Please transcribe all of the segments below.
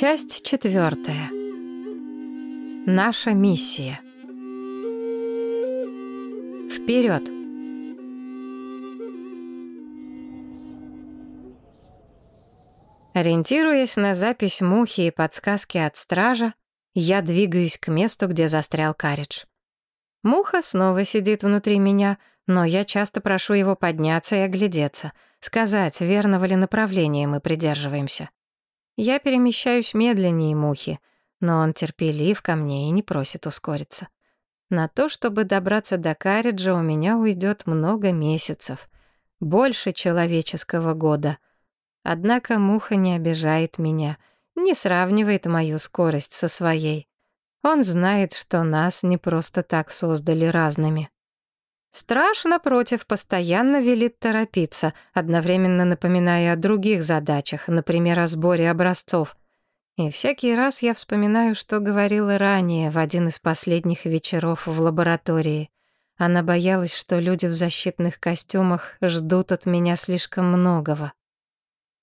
Часть четвертая. Наша миссия. Вперед! Ориентируясь на запись мухи и подсказки от стража, я двигаюсь к месту, где застрял каридж. Муха снова сидит внутри меня, но я часто прошу его подняться и оглядеться, сказать, верного ли направления мы придерживаемся. Я перемещаюсь медленнее мухи, но он терпелив ко мне и не просит ускориться. На то, чтобы добраться до Карриджа, у меня уйдет много месяцев. Больше человеческого года. Однако муха не обижает меня, не сравнивает мою скорость со своей. Он знает, что нас не просто так создали разными. Страж, напротив, постоянно велит торопиться, одновременно напоминая о других задачах, например, о сборе образцов. И всякий раз я вспоминаю, что говорила ранее, в один из последних вечеров в лаборатории. Она боялась, что люди в защитных костюмах ждут от меня слишком многого.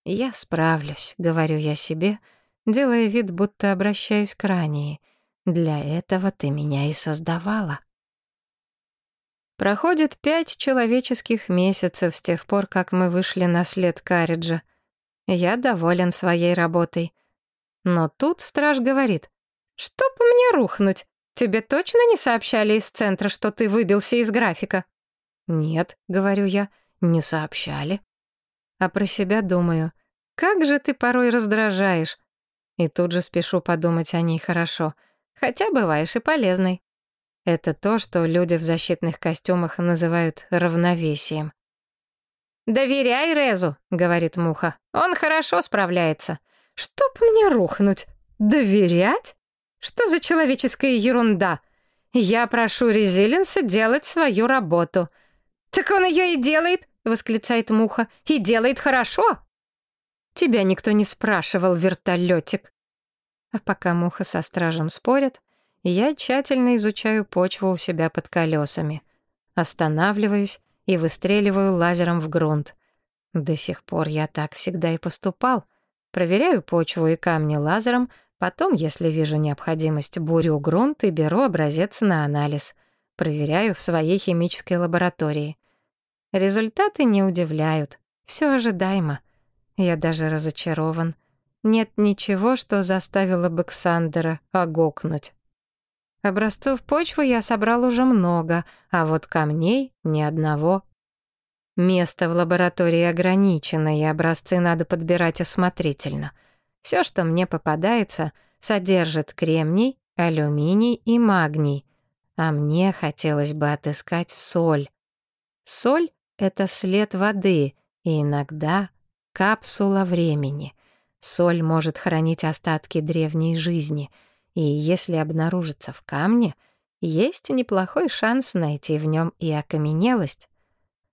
«Я справлюсь», — говорю я себе, делая вид, будто обращаюсь к ранее. «Для этого ты меня и создавала». Проходит пять человеческих месяцев с тех пор, как мы вышли на след Карриджа. Я доволен своей работой. Но тут страж говорит, «Чтоб мне рухнуть, тебе точно не сообщали из центра, что ты выбился из графика?» «Нет», — говорю я, — «не сообщали». А про себя думаю, «Как же ты порой раздражаешь». И тут же спешу подумать о ней хорошо, хотя бываешь и полезной. Это то, что люди в защитных костюмах называют равновесием. «Доверяй Резу», — говорит Муха. «Он хорошо справляется». «Чтоб мне рухнуть? Доверять? Что за человеческая ерунда? Я прошу Резилинса делать свою работу». «Так он ее и делает», — восклицает Муха. «И делает хорошо». «Тебя никто не спрашивал, вертолетик». А пока Муха со стражем спорят, я тщательно изучаю почву у себя под колесами. Останавливаюсь и выстреливаю лазером в грунт. До сих пор я так всегда и поступал. Проверяю почву и камни лазером, потом, если вижу необходимость, бурю грунт и беру образец на анализ. Проверяю в своей химической лаборатории. Результаты не удивляют. Все ожидаемо. Я даже разочарован. Нет ничего, что заставило бы Ксандера огокнуть. Образцов почвы я собрал уже много, а вот камней — ни одного. Место в лаборатории ограничено, и образцы надо подбирать осмотрительно. Все, что мне попадается, содержит кремний, алюминий и магний. А мне хотелось бы отыскать соль. Соль — это след воды и иногда капсула времени. Соль может хранить остатки древней жизни — и если обнаружится в камне, есть неплохой шанс найти в нем и окаменелость.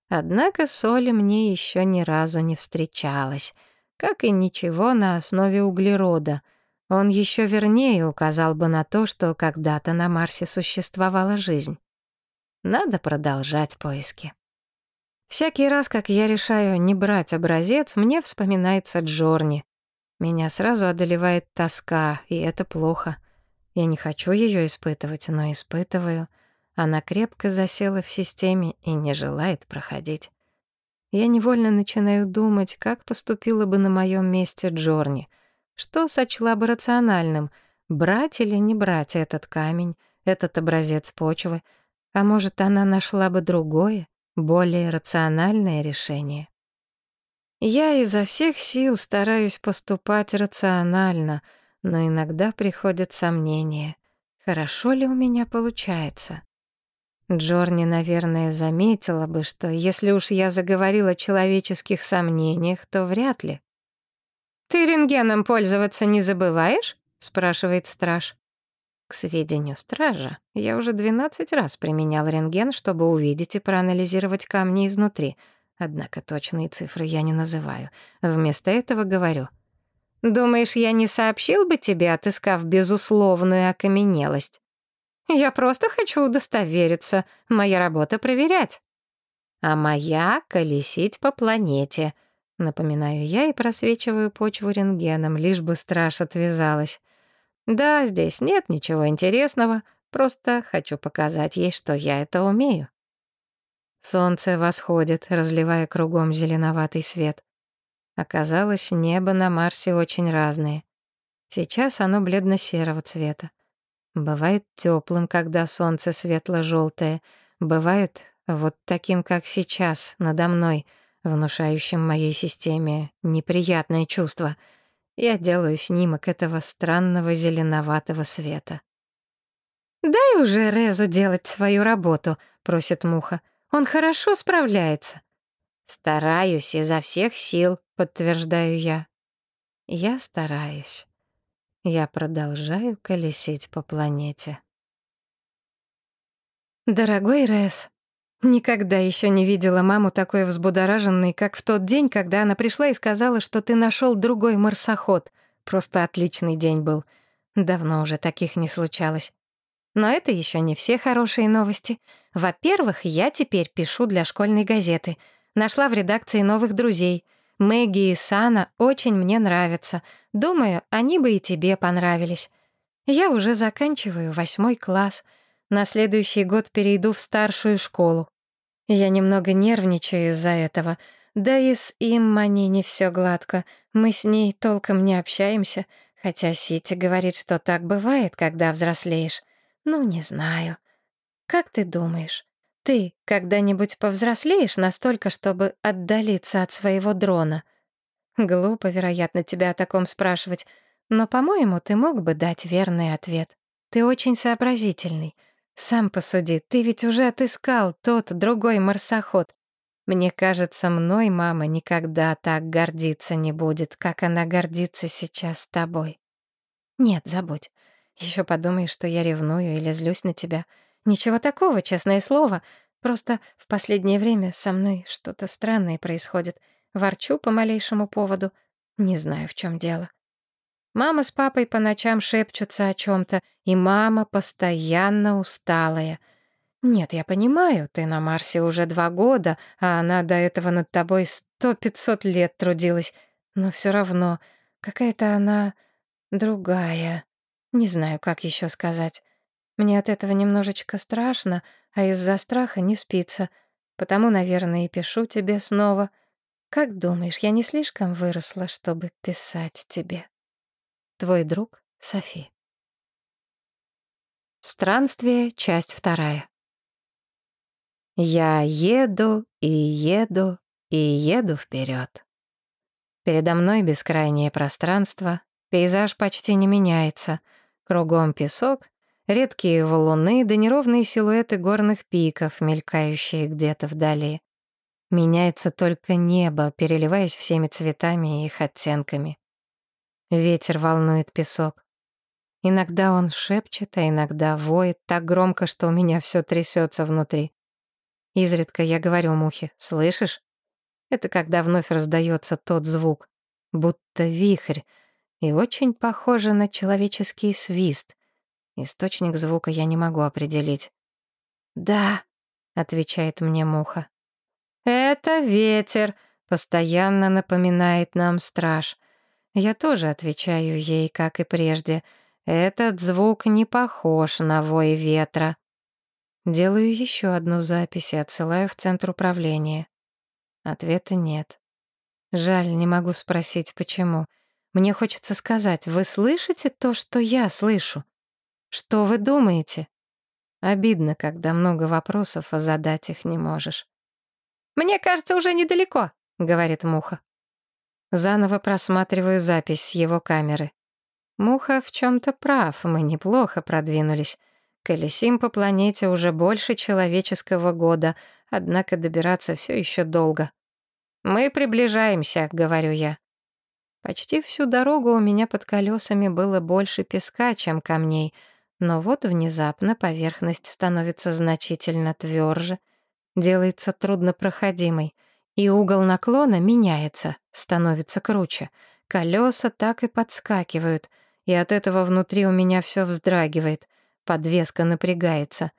Однако соли мне еще ни разу не встречалось, как и ничего на основе углерода. Он еще вернее указал бы на то, что когда-то на Марсе существовала жизнь. Надо продолжать поиски. Всякий раз, как я решаю не брать образец, мне вспоминается Джорни. Меня сразу одолевает тоска, и это плохо. Я не хочу ее испытывать, но испытываю. Она крепко засела в системе и не желает проходить. Я невольно начинаю думать, как поступила бы на моем месте Джорни. Что сочла бы рациональным, брать или не брать этот камень, этот образец почвы, а может, она нашла бы другое, более рациональное решение. Я изо всех сил стараюсь поступать рационально — но иногда приходят сомнения. Хорошо ли у меня получается? Джорни, наверное, заметила бы, что если уж я заговорила о человеческих сомнениях, то вряд ли. «Ты рентгеном пользоваться не забываешь?» — спрашивает страж. К сведению стража, я уже 12 раз применял рентген, чтобы увидеть и проанализировать камни изнутри, однако точные цифры я не называю. Вместо этого говорю — Думаешь, я не сообщил бы тебе, отыскав безусловную окаменелость? Я просто хочу удостовериться. Моя работа — проверять. А моя — колесить по планете. Напоминаю я и просвечиваю почву рентгеном, лишь бы страж отвязалась. Да, здесь нет ничего интересного, просто хочу показать ей, что я это умею. Солнце восходит, разливая кругом зеленоватый свет. Оказалось, небо на Марсе очень разные. Сейчас оно бледно-серого цвета. Бывает теплым, когда солнце светло-желтое. Бывает вот таким, как сейчас, надо мной, внушающим моей системе неприятное чувство. Я делаю снимок этого странного зеленоватого света. «Дай уже Резу делать свою работу», — просит Муха. Он хорошо справляется. Стараюсь изо всех сил, подтверждаю я. Я стараюсь. Я продолжаю колесить по планете. Дорогой Рэс, никогда еще не видела маму такой взбудораженной, как в тот день, когда она пришла и сказала, что ты нашел другой марсоход. Просто отличный день был. Давно уже таких не случалось. Но это еще не все хорошие новости. Во-первых, я теперь пишу для школьной газеты. Нашла в редакции новых друзей. Мэгги и Сана очень мне нравятся. Думаю, они бы и тебе понравились. Я уже заканчиваю восьмой класс. На следующий год перейду в старшую школу. Я немного нервничаю из-за этого. Да и с Иммани не все гладко. Мы с ней толком не общаемся, хотя Сити говорит, что так бывает, когда взрослеешь. Ну, не знаю. Как ты думаешь, ты когда-нибудь повзрослеешь настолько, чтобы отдалиться от своего дрона? Глупо, вероятно, тебя о таком спрашивать, но, по-моему, ты мог бы дать верный ответ. Ты очень сообразительный. Сам посуди, ты ведь уже отыскал тот другой марсоход. Мне кажется, мной мама никогда так гордиться не будет, как она гордится сейчас тобой. Нет, забудь. Еще подумаешь, что я ревную или злюсь на тебя. Ничего такого, честное слово. Просто в последнее время со мной что-то странное происходит. Ворчу по малейшему поводу. Не знаю, в чем дело. Мама с папой по ночам шепчутся о чем-то, и мама постоянно усталая. Нет, я понимаю, ты на Марсе уже два года, а она до этого над тобой сто-пятьсот лет трудилась. Но все равно, какая-то она другая. Не знаю, как еще сказать. Мне от этого немножечко страшно, а из-за страха не спится. Потому, наверное, и пишу тебе снова. Как думаешь, я не слишком выросла, чтобы писать тебе? Твой друг Софи. Странствие, часть вторая. Я еду и еду и еду вперед. Передо мной бескрайнее пространство, пейзаж почти не меняется — Кругом песок, редкие валуны да неровные силуэты горных пиков, мелькающие где-то вдали. Меняется только небо, переливаясь всеми цветами и их оттенками. Ветер волнует песок. Иногда он шепчет, а иногда воет так громко, что у меня все трясется внутри. Изредка я говорю мухе, «Слышишь?» Это когда вновь раздается тот звук, будто вихрь, и очень похоже на человеческий свист. Источник звука я не могу определить. «Да», — отвечает мне муха. «Это ветер», — постоянно напоминает нам страж. Я тоже отвечаю ей, как и прежде. Этот звук не похож на вой ветра. Делаю еще одну запись и отсылаю в центр управления. Ответа нет. Жаль, не могу спросить, почему. Мне хочется сказать, вы слышите то, что я слышу? Что вы думаете? Обидно, когда много вопросов, а задать их не можешь. «Мне кажется, уже недалеко», — говорит Муха. Заново просматриваю запись с его камеры. Муха в чем-то прав, мы неплохо продвинулись. Колесим по планете уже больше человеческого года, однако добираться все еще долго. «Мы приближаемся», — говорю я. Почти всю дорогу у меня под колесами было больше песка, чем камней, но вот внезапно поверхность становится значительно тверже, делается труднопроходимой, и угол наклона меняется, становится круче. Колеса так и подскакивают, и от этого внутри у меня все вздрагивает, подвеска напрягается.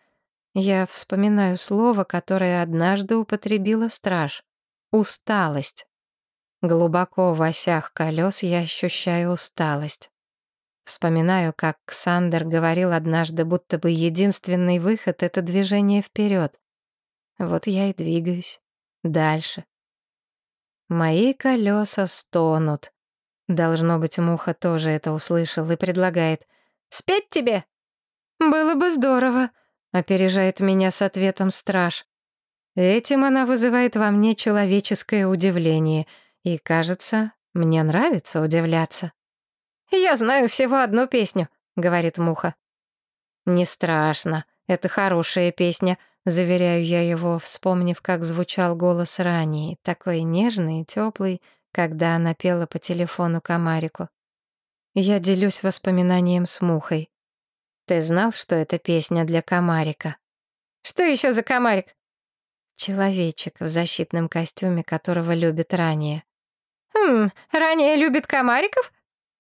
Я вспоминаю слово, которое однажды употребила страж — усталость. Глубоко в осях колес я ощущаю усталость. Вспоминаю, как Ксандер говорил однажды, будто бы единственный выход — это движение вперед. Вот я и двигаюсь. Дальше. Мои колеса стонут. Должно быть, муха тоже это услышал и предлагает. «Спеть тебе?» «Было бы здорово», — опережает меня с ответом страж. Этим она вызывает во мне человеческое удивление, и, кажется, мне нравится удивляться. «Я знаю всего одну песню», — говорит Муха. «Не страшно, это хорошая песня», — заверяю я его, вспомнив, как звучал голос ранее, такой нежный и теплый, когда она пела по телефону комарику. Я делюсь воспоминанием с Мухой. «Ты знал, что это песня для комарика?» «Что еще за комарик?» Человечек в защитном костюме, которого любит ранее. «Хм, ранее любит комариков?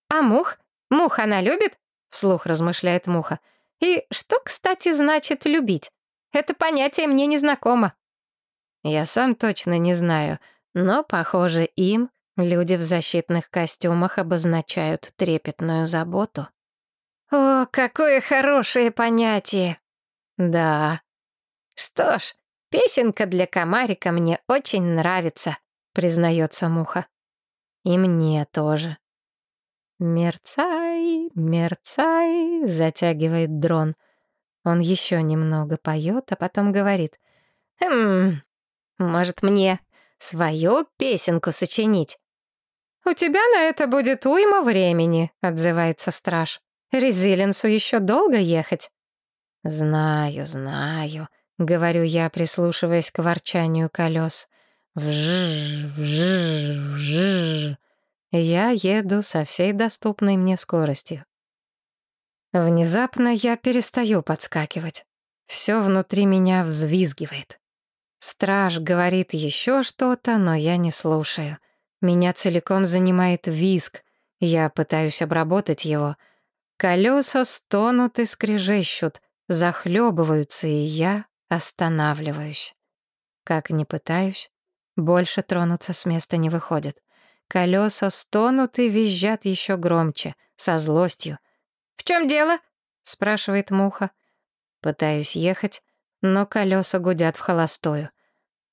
А мух? Мух она любит?» — вслух размышляет муха. «И что, кстати, значит любить? Это понятие мне не знакомо». Я сам точно не знаю, но, похоже, им люди в защитных костюмах обозначают трепетную заботу. «О, какое хорошее понятие!» «Да». «Что ж, песенка для комарика мне очень нравится», — признается Муха. «И мне тоже». «Мерцай, мерцай», — затягивает дрон. Он еще немного поет, а потом говорит. «Хм, может, мне свою песенку сочинить?» «У тебя на это будет уйма времени», — отзывается страж. «Резилинсу еще долго ехать». «Знаю, знаю», — говорю я, прислушиваясь к ворчанию колес. «Вжж, вжж, вжж». Я еду со всей доступной мне скоростью. Внезапно я перестаю подскакивать. Все внутри меня взвизгивает. Страж говорит еще что-то, но я не слушаю. Меня целиком занимает визг. Я пытаюсь обработать его. Колеса стонут и скрежещут, захлебываются, и я останавливаюсь. Как ни пытаюсь, больше тронуться с места не выходит. Колеса стонут и визжат еще громче, со злостью. «В чем дело?» — спрашивает Муха. Пытаюсь ехать, но колеса гудят в холостую.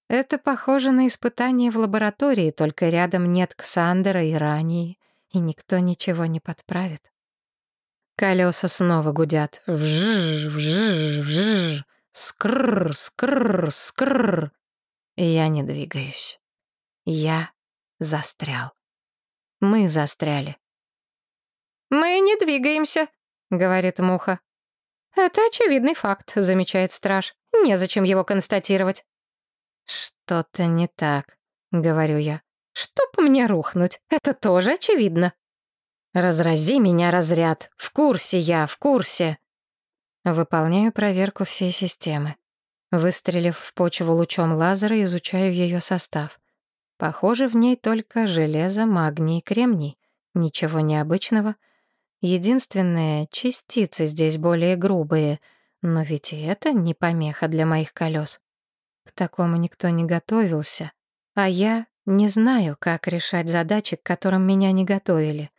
Это похоже на испытание в лаборатории, только рядом нет Ксандера и Рании, и никто ничего не подправит. Колеса снова гудят. Вжж, вжж, вжж. Скррр, скррр, скррр. Я не двигаюсь. Я застрял. Мы застряли. «Мы не двигаемся», — говорит Муха. «Это очевидный факт», — замечает страж. «Незачем его констатировать». «Что-то не так», — говорю я. «Чтоб мне рухнуть, это тоже очевидно». «Разрази меня разряд. В курсе я, в курсе». Выполняю проверку всей системы. Выстрелив в почву лучом лазера, изучаю ее состав. Похоже, в ней только железо, магний и кремний. Ничего необычного. Единственное, частицы здесь более грубые, но ведь и это не помеха для моих колес. К такому никто не готовился, а я не знаю, как решать задачи, к которым меня не готовили.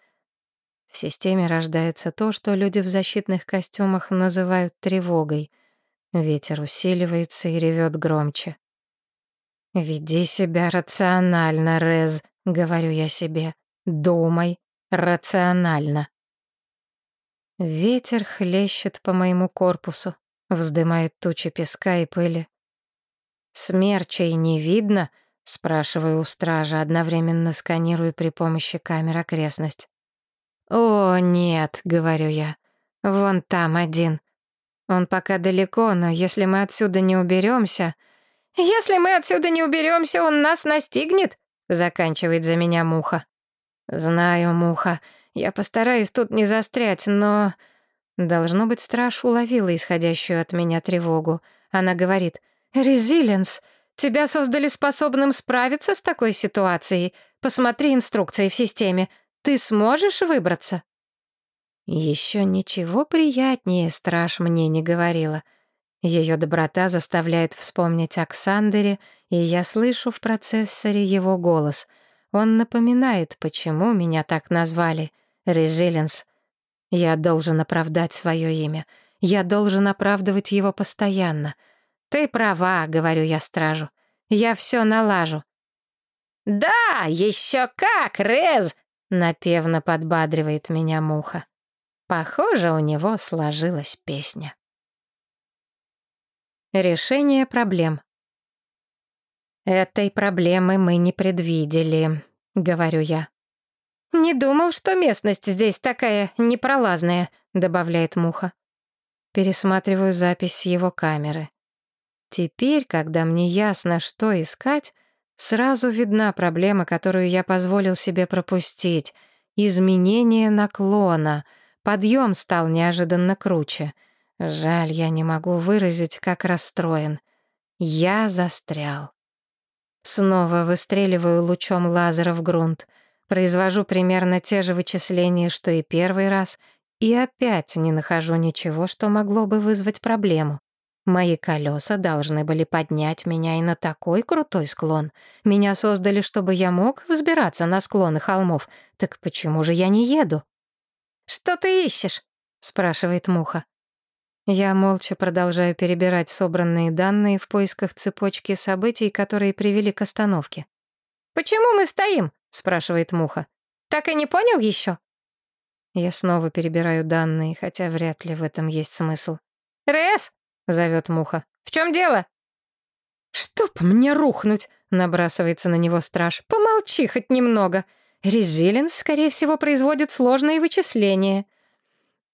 В системе рождается то, что люди в защитных костюмах называют тревогой. Ветер усиливается и ревет громче. «Веди себя рационально, Рез», — говорю я себе. «Думай рационально». Ветер хлещет по моему корпусу, вздымает тучи песка и пыли. «Смерчей не видно?» — спрашиваю у стража, одновременно сканирую при помощи камер окрестность. «О, нет», — говорю я, — «вон там один. Он пока далеко, но если мы отсюда не уберемся...» «Если мы отсюда не уберемся, он нас настигнет», — заканчивает за меня Муха. «Знаю, Муха, я постараюсь тут не застрять, но...» Должно быть, страж уловила исходящую от меня тревогу. Она говорит, «Резилиенс, тебя создали способным справиться с такой ситуацией. Посмотри инструкции в системе. Ты сможешь выбраться?» Еще ничего приятнее страж мне не говорила. Ее доброта заставляет вспомнить о и я слышу в процессоре его голос. Он напоминает, почему меня так назвали. Резилинс. Я должен оправдать свое имя. Я должен оправдывать его постоянно. Ты права, говорю я стражу. Я все налажу. «Да, еще как, Рез!» — напевно подбадривает меня муха. Похоже, у него сложилась песня. Решение проблем. «Этой проблемы мы не предвидели», — говорю я. «Не думал, что местность здесь такая непролазная», — добавляет Муха. Пересматриваю запись с его камеры. Теперь, когда мне ясно, что искать, сразу видна проблема, которую я позволил себе пропустить. Изменение наклона. Подъем стал неожиданно круче. Жаль, я не могу выразить, как расстроен. Я застрял. Снова выстреливаю лучом лазера в грунт. Произвожу примерно те же вычисления, что и первый раз, и опять не нахожу ничего, что могло бы вызвать проблему. Мои колеса должны были поднять меня и на такой крутой склон. Меня создали, чтобы я мог взбираться на склоны холмов. Так почему же я не еду? «Что ты ищешь?» — спрашивает Муха. Я молча продолжаю перебирать собранные данные в поисках цепочки событий, которые привели к остановке. «Почему мы стоим?» — спрашивает Муха. «Так и не понял еще?» Я снова перебираю данные, хотя вряд ли в этом есть смысл. «Рэс!» — зовет Муха. «В чем дело?» «Чтоб мне рухнуть!» — набрасывается на него страж. «Помолчи хоть немного. Резилинс, скорее всего, производит сложные вычисления».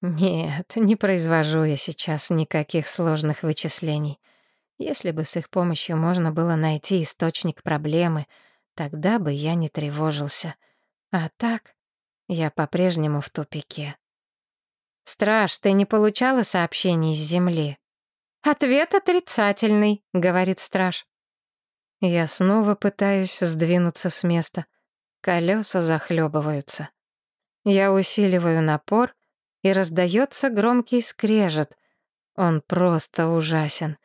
«Нет, не произвожу я сейчас никаких сложных вычислений. Если бы с их помощью можно было найти источник проблемы, Тогда бы я не тревожился. А так я по-прежнему в тупике. «Страж, ты не получала сообщений с Земли?» «Ответ отрицательный», — говорит страж. Я снова пытаюсь сдвинуться с места. Колеса захлебываются. Я усиливаю напор, и раздается громкий скрежет. Он просто ужасен.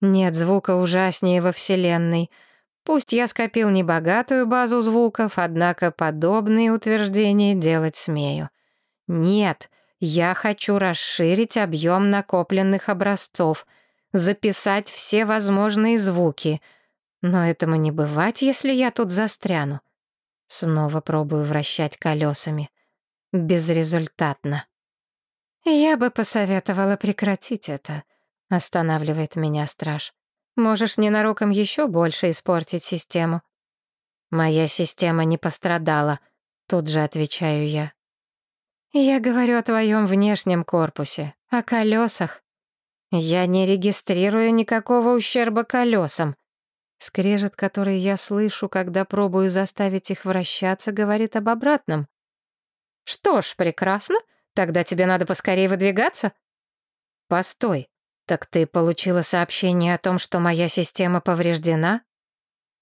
Нет звука ужаснее во Вселенной — Пусть я скопил небогатую базу звуков, однако подобные утверждения делать смею. Нет, я хочу расширить объем накопленных образцов, записать все возможные звуки. Но этому не бывать, если я тут застряну. Снова пробую вращать колесами. Безрезультатно. Я бы посоветовала прекратить это, останавливает меня страж. Можешь ненароком еще больше испортить систему. Моя система не пострадала, тут же отвечаю я. Я говорю о твоем внешнем корпусе, о колесах. Я не регистрирую никакого ущерба колесам. Скрежет, который я слышу, когда пробую заставить их вращаться, говорит об обратном. Что ж, прекрасно. Тогда тебе надо поскорее выдвигаться. Постой. «Так ты получила сообщение о том, что моя система повреждена?»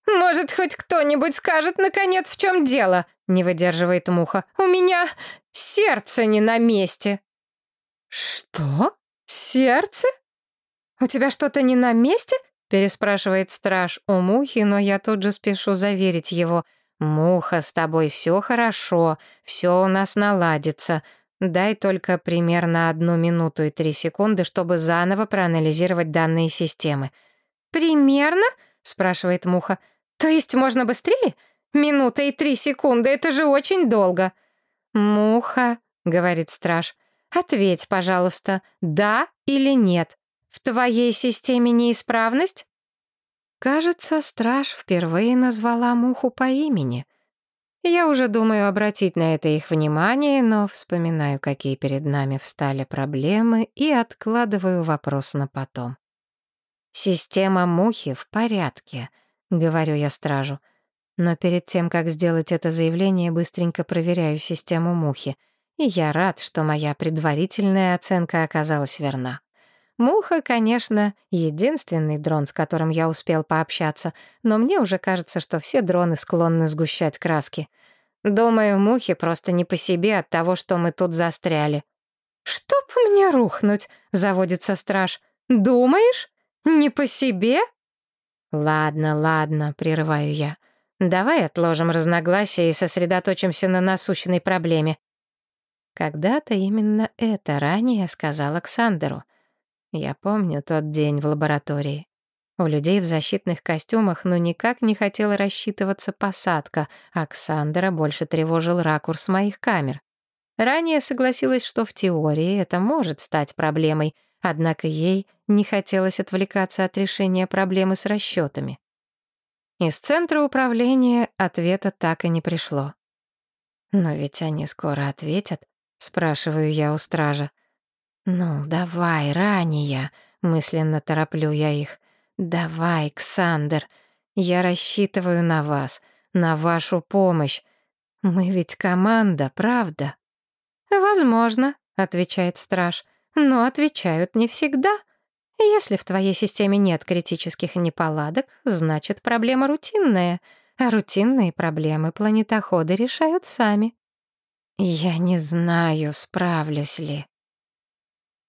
«Может, хоть кто-нибудь скажет, наконец, в чем дело?» — не выдерживает муха. «У меня сердце не на месте». «Что? Сердце? У тебя что-то не на месте?» — переспрашивает страж у мухи, но я тут же спешу заверить его. «Муха, с тобой все хорошо, все у нас наладится. Дай только примерно одну минуту и три секунды, чтобы заново проанализировать данные системы. «Примерно?» — спрашивает Муха. «То есть можно быстрее? Минута и три секунды — это же очень долго». «Муха», — говорит страж, — «ответь, пожалуйста, да или нет? В твоей системе неисправность?» Кажется, страж впервые назвала Муху по имени — я уже думаю обратить на это их внимание, но вспоминаю, какие перед нами встали проблемы, и откладываю вопрос на потом. «Система мухи в порядке», — говорю я стражу. Но перед тем, как сделать это заявление, быстренько проверяю систему мухи. И я рад, что моя предварительная оценка оказалась верна. Муха, конечно, единственный дрон, с которым я успел пообщаться, но мне уже кажется, что все дроны склонны сгущать краски. Думаю, мухи просто не по себе от того, что мы тут застряли. «Чтоб мне рухнуть?» — заводится страж. «Думаешь? Не по себе?» «Ладно, ладно», — прерываю я. Давай отложим разногласия и сосредоточимся на насущной проблеме. Когда-то именно это ранее сказал Александру. Я помню тот день в лаборатории. У людей в защитных костюмах ну никак не хотела рассчитываться посадка, Оксандра больше тревожил ракурс моих камер. Ранее согласилась, что в теории это может стать проблемой, однако ей не хотелось отвлекаться от решения проблемы с расчетами. Из центра управления ответа так и не пришло. «Но ведь они скоро ответят», — спрашиваю я у стража. «Ну, давай, ранее», — мысленно тороплю я их. «Давай, Ксандер, я рассчитываю на вас, на вашу помощь. Мы ведь команда, правда?» «Возможно», — отвечает страж, «но отвечают не всегда. Если в твоей системе нет критических неполадок, значит, проблема рутинная, а рутинные проблемы планетоходы решают сами». «Я не знаю, справлюсь ли»,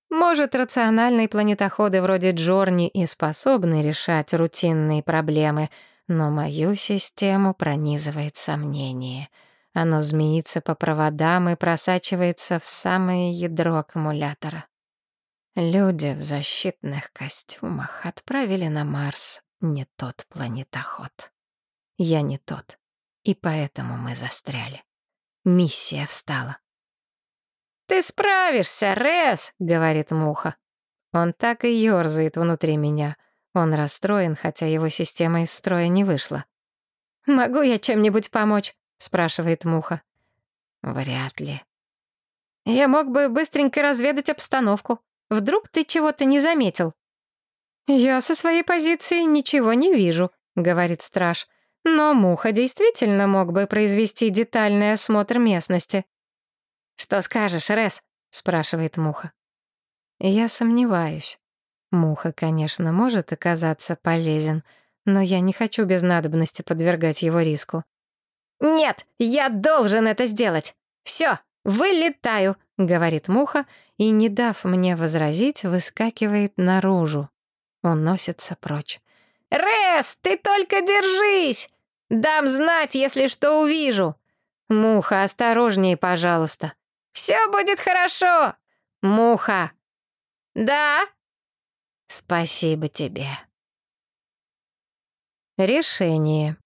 может, рациональные планетоходы вроде Джорни и способны решать рутинные проблемы, но мою систему пронизывает сомнение. Оно змеится по проводам и просачивается в самое ядро аккумулятора. Люди в защитных костюмах отправили на Марс не тот планетоход. Я не тот, и поэтому мы застряли. Миссия встала. «Ты справишься, Рес!» — говорит Муха. Он так и ёрзает внутри меня. Он расстроен, хотя его система из строя не вышла. «Могу я чем-нибудь помочь?» — спрашивает Муха. «Вряд ли». «Я мог бы быстренько разведать обстановку. Вдруг ты чего-то не заметил?» «Я со своей позиции ничего не вижу», — говорит страж. «Но Муха действительно мог бы произвести детальный осмотр местности. «Что скажешь, Рес?» — спрашивает Муха. Я сомневаюсь. Муха, конечно, может оказаться полезен, но я не хочу без надобности подвергать его риску. «Нет, я должен это сделать! Все, вылетаю!» — говорит Муха, и, не дав мне возразить, выскакивает наружу. Он носится прочь. «Рес, ты только держись! Дам знать, если что увижу!» «Муха, осторожнее, пожалуйста!» Все будет хорошо, муха. Да? Спасибо тебе. Решение.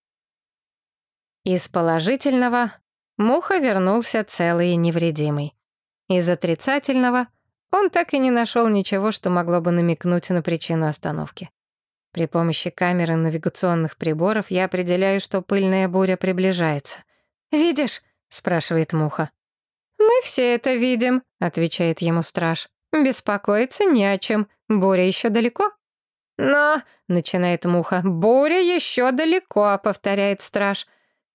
Из положительного муха вернулся целый и невредимый. Из отрицательного он так и не нашел ничего, что могло бы намекнуть на причину остановки. При помощи камеры навигационных приборов я определяю, что пыльная буря приближается. «Видишь?» — спрашивает муха. «Мы все это видим», — отвечает ему страж. «Беспокоиться не о чем. Буря еще далеко». «Но», — начинает муха, — «буря еще далеко», — повторяет страж.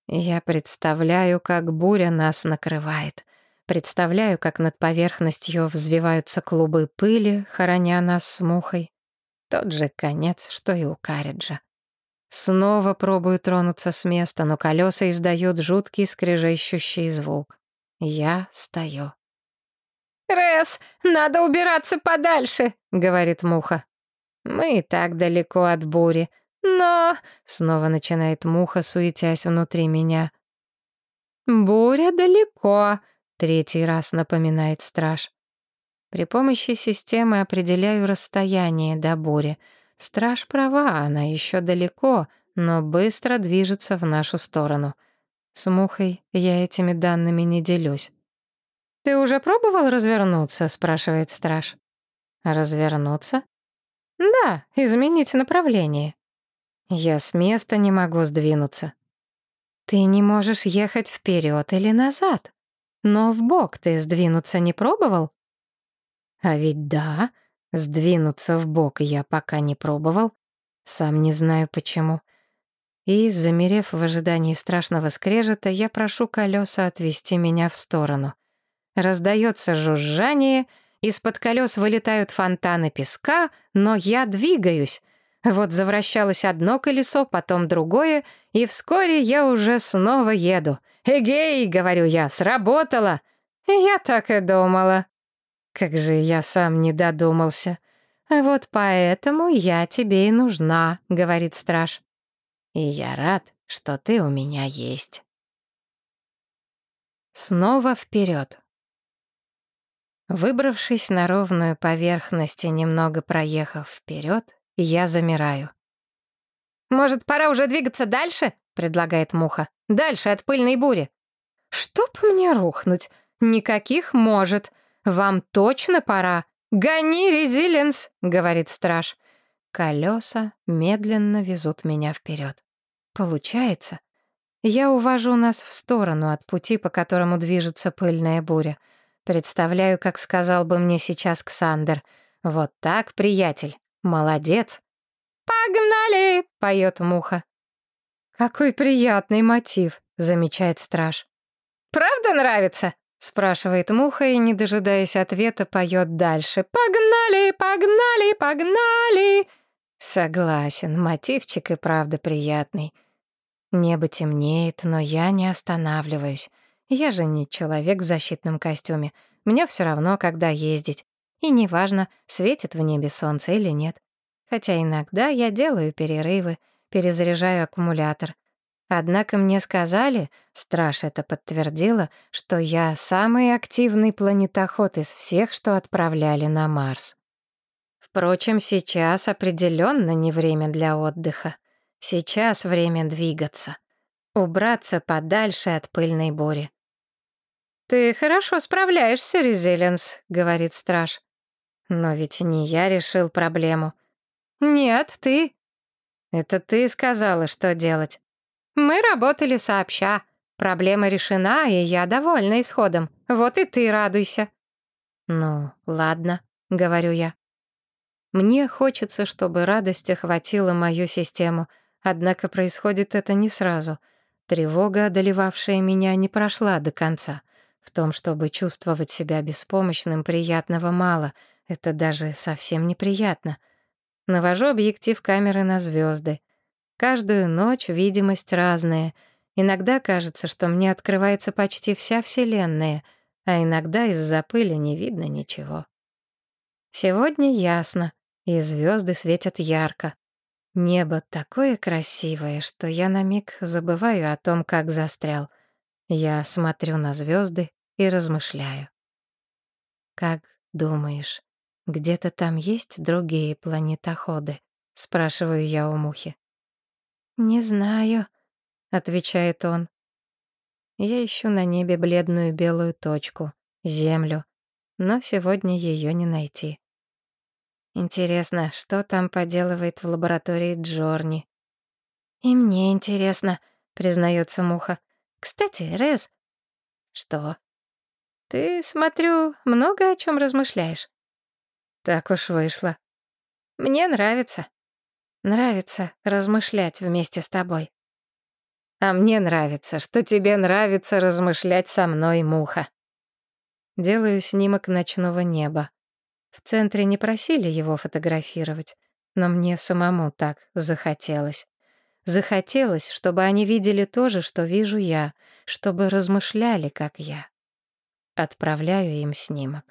Я представляю, как буря нас накрывает. Представляю, как над поверхностью взвиваются клубы пыли, хороня нас с мухой. Тот же конец, что и у Кариджа. Снова пробую тронуться с места, но колеса издают жуткий скрежещущий звук. Я стою. «Рэс, надо убираться подальше», — говорит Муха. «Мы и так далеко от бури. Но...» — снова начинает Муха, суетясь внутри меня. «Буря далеко», — третий раз напоминает страж. При помощи системы определяю расстояние до бури. Страж права, она еще далеко, но быстро движется в нашу сторону — с Мухой я этими данными не делюсь. «Ты уже пробовал развернуться?» — спрашивает страж. «Развернуться?» «Да, изменить направление». «Я с места не могу сдвинуться». «Ты не можешь ехать вперед или назад. Но в бок ты сдвинуться не пробовал?» «А ведь да, сдвинуться в бок я пока не пробовал. Сам не знаю почему». И, замерев в ожидании страшного скрежета, я прошу колеса отвести меня в сторону. Раздается жужжание, из-под колес вылетают фонтаны песка, но я двигаюсь. Вот завращалось одно колесо, потом другое, и вскоре я уже снова еду. «Эгей!» — говорю я, — «сработало!» Я так и думала. Как же я сам не додумался. «Вот поэтому я тебе и нужна», — говорит страж. И я рад, что ты у меня есть. Снова вперед. Выбравшись на ровную поверхность и немного проехав вперед, я замираю. «Может, пора уже двигаться дальше?» — предлагает Муха. «Дальше от пыльной бури». «Чтоб мне рухнуть? Никаких может. Вам точно пора. Гони, резилинс!» — говорит страж. Колеса медленно везут меня вперед. Получается. Я увожу нас в сторону от пути, по которому движется пыльная буря — Представляю, как сказал бы мне сейчас Ксандер. «Вот так, приятель, молодец!» «Погнали!» — поет муха. «Какой приятный мотив!» — замечает страж. «Правда нравится?» — спрашивает муха и, не дожидаясь ответа, поет дальше. «Погнали, погнали, погнали!» Согласен, мотивчик и правда приятный. Небо темнеет, но я не останавливаюсь. Я же не человек в защитном костюме. Мне все равно, когда ездить. И неважно, светит в небе солнце или нет. Хотя иногда я делаю перерывы, перезаряжаю аккумулятор. Однако мне сказали, страж это подтвердила, что я самый активный планетоход из всех, что отправляли на Марс. Впрочем, сейчас определенно не время для отдыха. Сейчас время двигаться. Убраться подальше от пыльной бури. «Ты хорошо справляешься, Резилинс», — говорит страж. «Но ведь не я решил проблему». «Нет, ты». «Это ты сказала, что делать». «Мы работали сообща. Проблема решена, и я довольна исходом. Вот и ты радуйся». «Ну, ладно», — говорю я. Мне хочется, чтобы радость охватила мою систему, однако происходит это не сразу. Тревога, одолевавшая меня, не прошла до конца. В том, чтобы чувствовать себя беспомощным, приятного мало. Это даже совсем неприятно. Навожу объектив камеры на звезды. Каждую ночь видимость разная. Иногда кажется, что мне открывается почти вся Вселенная, а иногда из-за пыли не видно ничего. Сегодня ясно, и звезды светят ярко. Небо такое красивое, что я на миг забываю о том, как застрял. Я смотрю на звезды и размышляю. «Как думаешь, где-то там есть другие планетоходы?» — спрашиваю я у Мухи. «Не знаю», — отвечает он. Я ищу на небе бледную белую точку, Землю, но сегодня ее не найти. Интересно, что там поделывает в лаборатории Джорни? «И мне интересно», — признается Муха. «Кстати, Рез...» «Что?» Ты, смотрю, много о чем размышляешь. Так уж вышло. Мне нравится. Нравится размышлять вместе с тобой. А мне нравится, что тебе нравится размышлять со мной, муха. Делаю снимок ночного неба. В центре не просили его фотографировать, но мне самому так захотелось. Захотелось, чтобы они видели то же, что вижу я, чтобы размышляли, как я. Отправляю им снимок.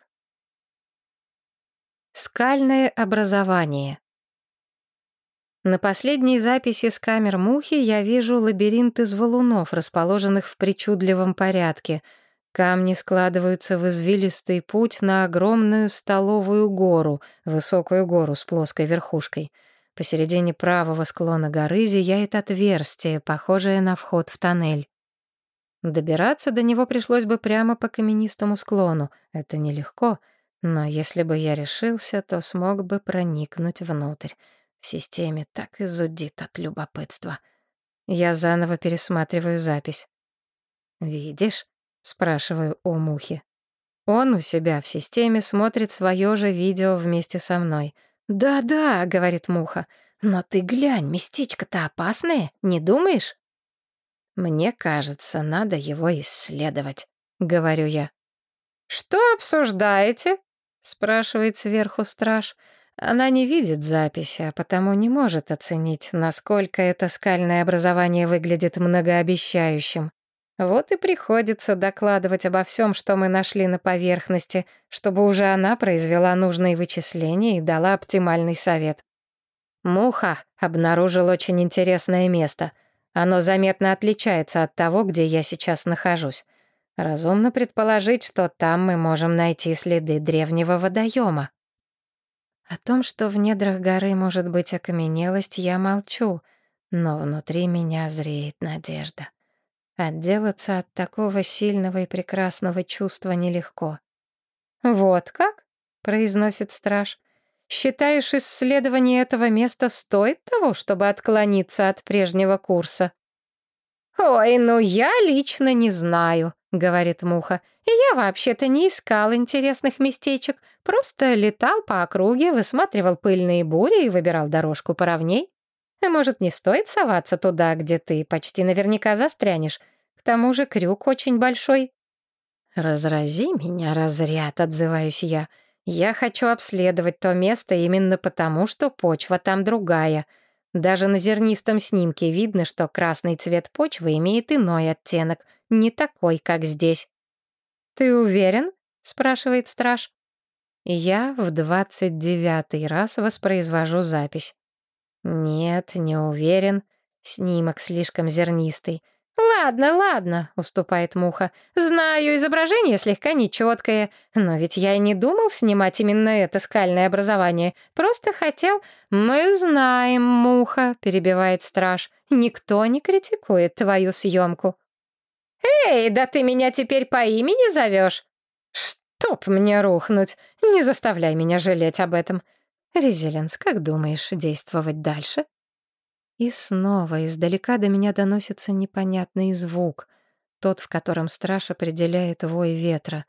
Скальное образование. На последней записи с камер мухи я вижу лабиринт из валунов, расположенных в причудливом порядке. Камни складываются в извилистый путь на огромную столовую гору, высокую гору с плоской верхушкой. Посередине правого склона горы зияет отверстие, похожее на вход в тоннель. Добираться до него пришлось бы прямо по каменистому склону. Это нелегко, но если бы я решился, то смог бы проникнуть внутрь. В системе так и зудит от любопытства. Я заново пересматриваю запись. «Видишь?» — спрашиваю у Мухи. Он у себя в системе смотрит свое же видео вместе со мной. «Да-да», — говорит Муха, — «но ты глянь, местечко-то опасное, не думаешь?» «Мне кажется, надо его исследовать», — говорю я. «Что обсуждаете?» — спрашивает сверху страж. Она не видит записи, а потому не может оценить, насколько это скальное образование выглядит многообещающим. Вот и приходится докладывать обо всем, что мы нашли на поверхности, чтобы уже она произвела нужные вычисления и дала оптимальный совет. Муха обнаружил очень интересное место — Оно заметно отличается от того, где я сейчас нахожусь. Разумно предположить, что там мы можем найти следы древнего водоема. О том, что в недрах горы может быть окаменелость, я молчу, но внутри меня зреет надежда. Отделаться от такого сильного и прекрасного чувства нелегко. «Вот как?» — произносит страж. «Считаешь, исследование этого места стоит того, чтобы отклониться от прежнего курса?» «Ой, ну я лично не знаю», — говорит Муха. «Я вообще-то не искал интересных местечек, просто летал по округе, высматривал пыльные бури и выбирал дорожку поровней. А может, не стоит соваться туда, где ты почти наверняка застрянешь? К тому же крюк очень большой». «Разрази меня, разряд», — отзываюсь я. «Я хочу обследовать то место именно потому, что почва там другая». Даже на зернистом снимке видно, что красный цвет почвы имеет иной оттенок, не такой, как здесь. «Ты уверен?» — спрашивает страж. Я в двадцать девятый раз воспроизвожу запись. «Нет, не уверен. Снимок слишком зернистый. «Ладно, ладно», — уступает Муха. «Знаю, изображение слегка нечеткое, но ведь я и не думал снимать именно это скальное образование. Просто хотел...» «Мы знаем, Муха», — перебивает страж. «Никто не критикует твою съемку». «Эй, да ты меня теперь по имени зовешь?» «Чтоб мне рухнуть! Не заставляй меня жалеть об этом!» «Резилинс, как думаешь действовать дальше?» И снова издалека до меня доносится непонятный звук, тот, в котором страж определяет вой ветра.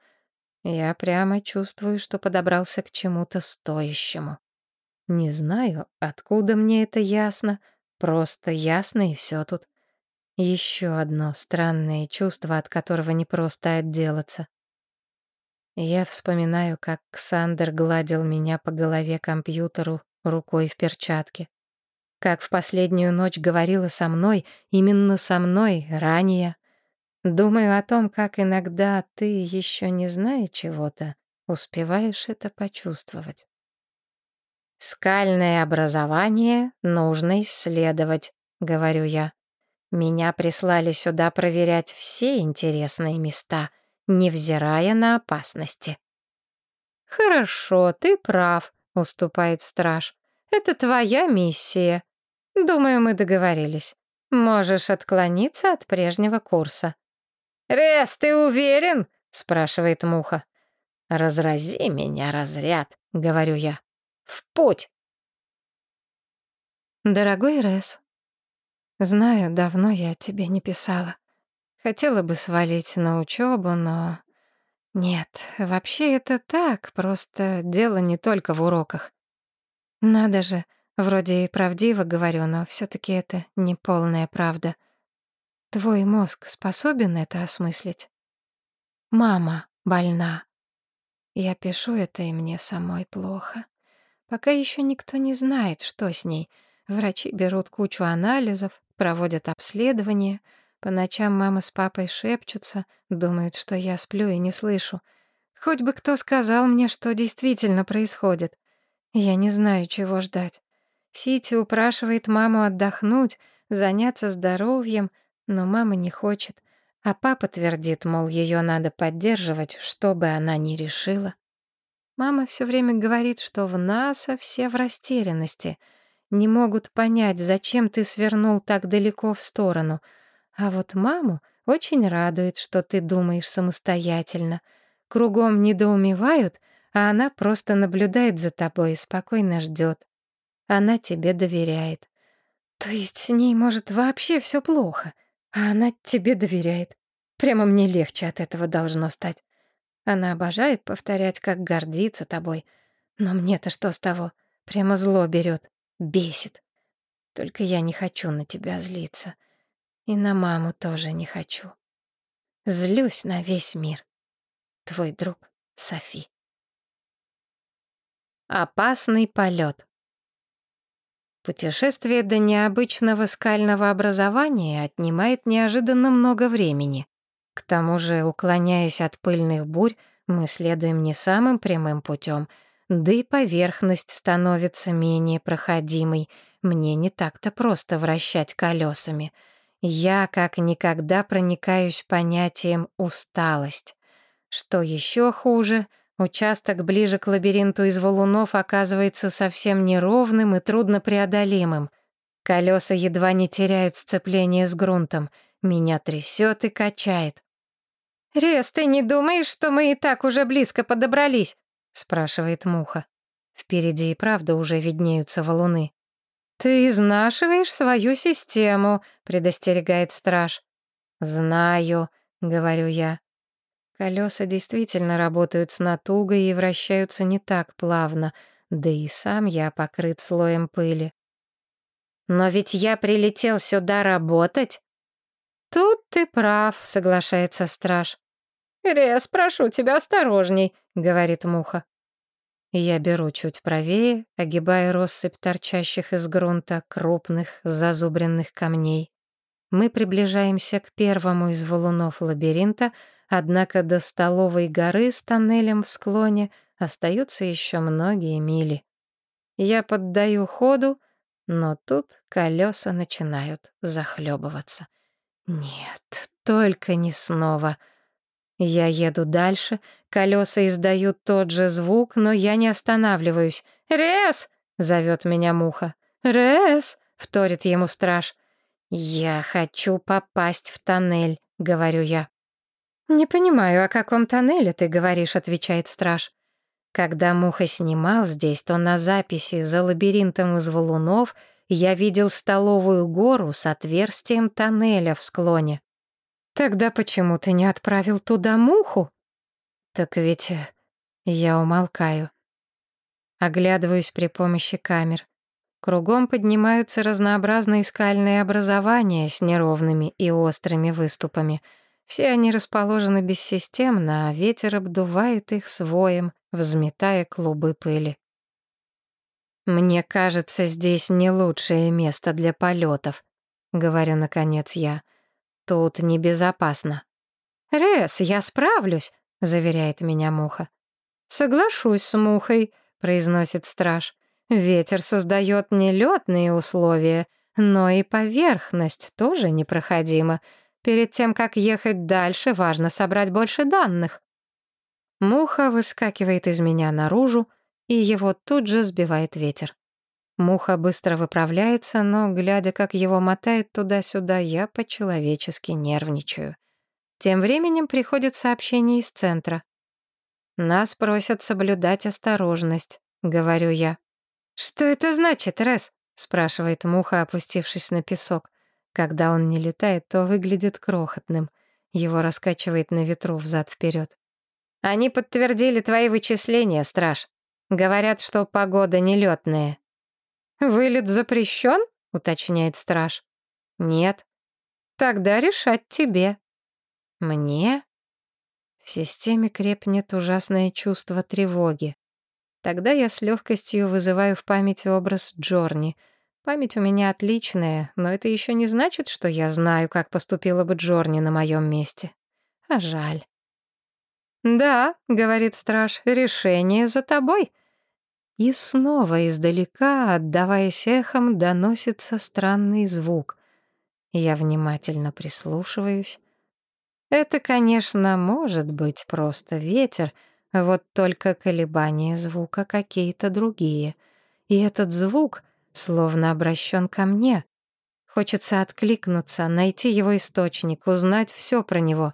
Я прямо чувствую, что подобрался к чему-то стоящему. Не знаю, откуда мне это ясно, просто ясно и все тут. Еще одно странное чувство, от которого не просто отделаться. Я вспоминаю, как Ксандер гладил меня по голове компьютеру рукой в перчатке как в последнюю ночь говорила со мной, именно со мной, ранее. Думаю о том, как иногда ты, еще не зная чего-то, успеваешь это почувствовать. «Скальное образование нужно исследовать», — говорю я. «Меня прислали сюда проверять все интересные места, невзирая на опасности». «Хорошо, ты прав», — уступает страж. «Это твоя миссия. Думаю, мы договорились. Можешь отклониться от прежнего курса. «Рес, ты уверен?» — спрашивает Муха. «Разрази меня, разряд», — говорю я. «В путь!» Дорогой Рес, знаю, давно я тебе не писала. Хотела бы свалить на учебу, но... Нет, вообще это так, просто дело не только в уроках. Надо же, Вроде и правдиво говорю, но все таки это не полная правда. Твой мозг способен это осмыслить? Мама больна. Я пишу это, и мне самой плохо. Пока еще никто не знает, что с ней. Врачи берут кучу анализов, проводят обследования. По ночам мама с папой шепчутся, думают, что я сплю и не слышу. Хоть бы кто сказал мне, что действительно происходит. Я не знаю, чего ждать. Сити упрашивает маму отдохнуть, заняться здоровьем, но мама не хочет, а папа твердит, мол, ее надо поддерживать, что бы она ни решила. Мама все время говорит, что в НАСА все в растерянности, не могут понять, зачем ты свернул так далеко в сторону. А вот маму очень радует, что ты думаешь самостоятельно. Кругом недоумевают, а она просто наблюдает за тобой и спокойно ждет. Она тебе доверяет. То есть с ней, может, вообще все плохо, а она тебе доверяет. Прямо мне легче от этого должно стать. Она обожает повторять, как гордится тобой. Но мне-то что с того? Прямо зло берет, бесит. Только я не хочу на тебя злиться. И на маму тоже не хочу. Злюсь на весь мир. Твой друг Софи. Опасный полет. Путешествие до необычного скального образования отнимает неожиданно много времени. К тому же, уклоняясь от пыльных бурь, мы следуем не самым прямым путем, да и поверхность становится менее проходимой. Мне не так-то просто вращать колесами. Я как никогда проникаюсь понятием «усталость». Что еще хуже, участок ближе к лабиринту из валунов оказывается совсем неровным и труднопреодолимым. Колеса едва не теряют сцепление с грунтом. Меня трясет и качает. «Рез, ты не думаешь, что мы и так уже близко подобрались?» — спрашивает Муха. Впереди и правда уже виднеются валуны. «Ты изнашиваешь свою систему», — предостерегает страж. «Знаю», — говорю я. Колеса действительно работают с натугой и вращаются не так плавно, да и сам я покрыт слоем пыли. «Но ведь я прилетел сюда работать». «Тут ты прав», — соглашается страж. «Рез, прошу тебя осторожней», — говорит Муха. Я беру чуть правее, огибая россыпь торчащих из грунта крупных зазубренных камней. Мы приближаемся к первому из валунов лабиринта, однако до столовой горы с тоннелем в склоне остаются еще многие мили. Я поддаю ходу, но тут колеса начинают захлебываться. Нет, только не снова — я еду дальше, колеса издают тот же звук, но я не останавливаюсь. «Рез!» — зовет меня муха. «Рез!» — вторит ему страж. «Я хочу попасть в тоннель», — говорю я. «Не понимаю, о каком тоннеле ты говоришь», — отвечает страж. Когда Муха снимал здесь, то на записи за лабиринтом из валунов я видел столовую гору с отверстием тоннеля в склоне. Тогда почему ты не отправил туда муху? Так ведь э, я умолкаю. Оглядываюсь при помощи камер. Кругом поднимаются разнообразные скальные образования с неровными и острыми выступами. Все они расположены бессистемно, а ветер обдувает их своем, взметая клубы пыли. «Мне кажется, здесь не лучшее место для полетов», — говорю, наконец, я. Тут небезопасно. «Рес, я справлюсь», — заверяет меня Муха. «Соглашусь с Мухой», — произносит страж. «Ветер создает нелетные условия, но и поверхность тоже непроходима. Перед тем, как ехать дальше, важно собрать больше данных». Муха выскакивает из меня наружу, и его тут же сбивает ветер. Муха быстро выправляется, но, глядя, как его мотает туда-сюда, я по-человечески нервничаю. Тем временем приходит сообщение из центра. «Нас просят соблюдать осторожность», — говорю я. «Что это значит, Рес?» — спрашивает Муха, опустившись на песок. Когда он не летает, то выглядит крохотным. Его раскачивает на ветру взад-вперед. «Они подтвердили твои вычисления, страж. Говорят, что погода нелетная. «Вылет запрещен?» — уточняет страж. «Нет». «Тогда решать тебе». «Мне?» В системе крепнет ужасное чувство тревоги. Тогда я с легкостью вызываю в память образ Джорни. Память у меня отличная, но это еще не значит, что я знаю, как поступила бы Джорни на моем месте. А жаль. «Да», — говорит страж, — «решение за тобой». И снова издалека, отдаваясь эхом, доносится странный звук. Я внимательно прислушиваюсь. Это, конечно, может быть просто ветер, вот только колебания звука какие-то другие. И этот звук словно обращен ко мне. Хочется откликнуться, найти его источник, узнать все про него.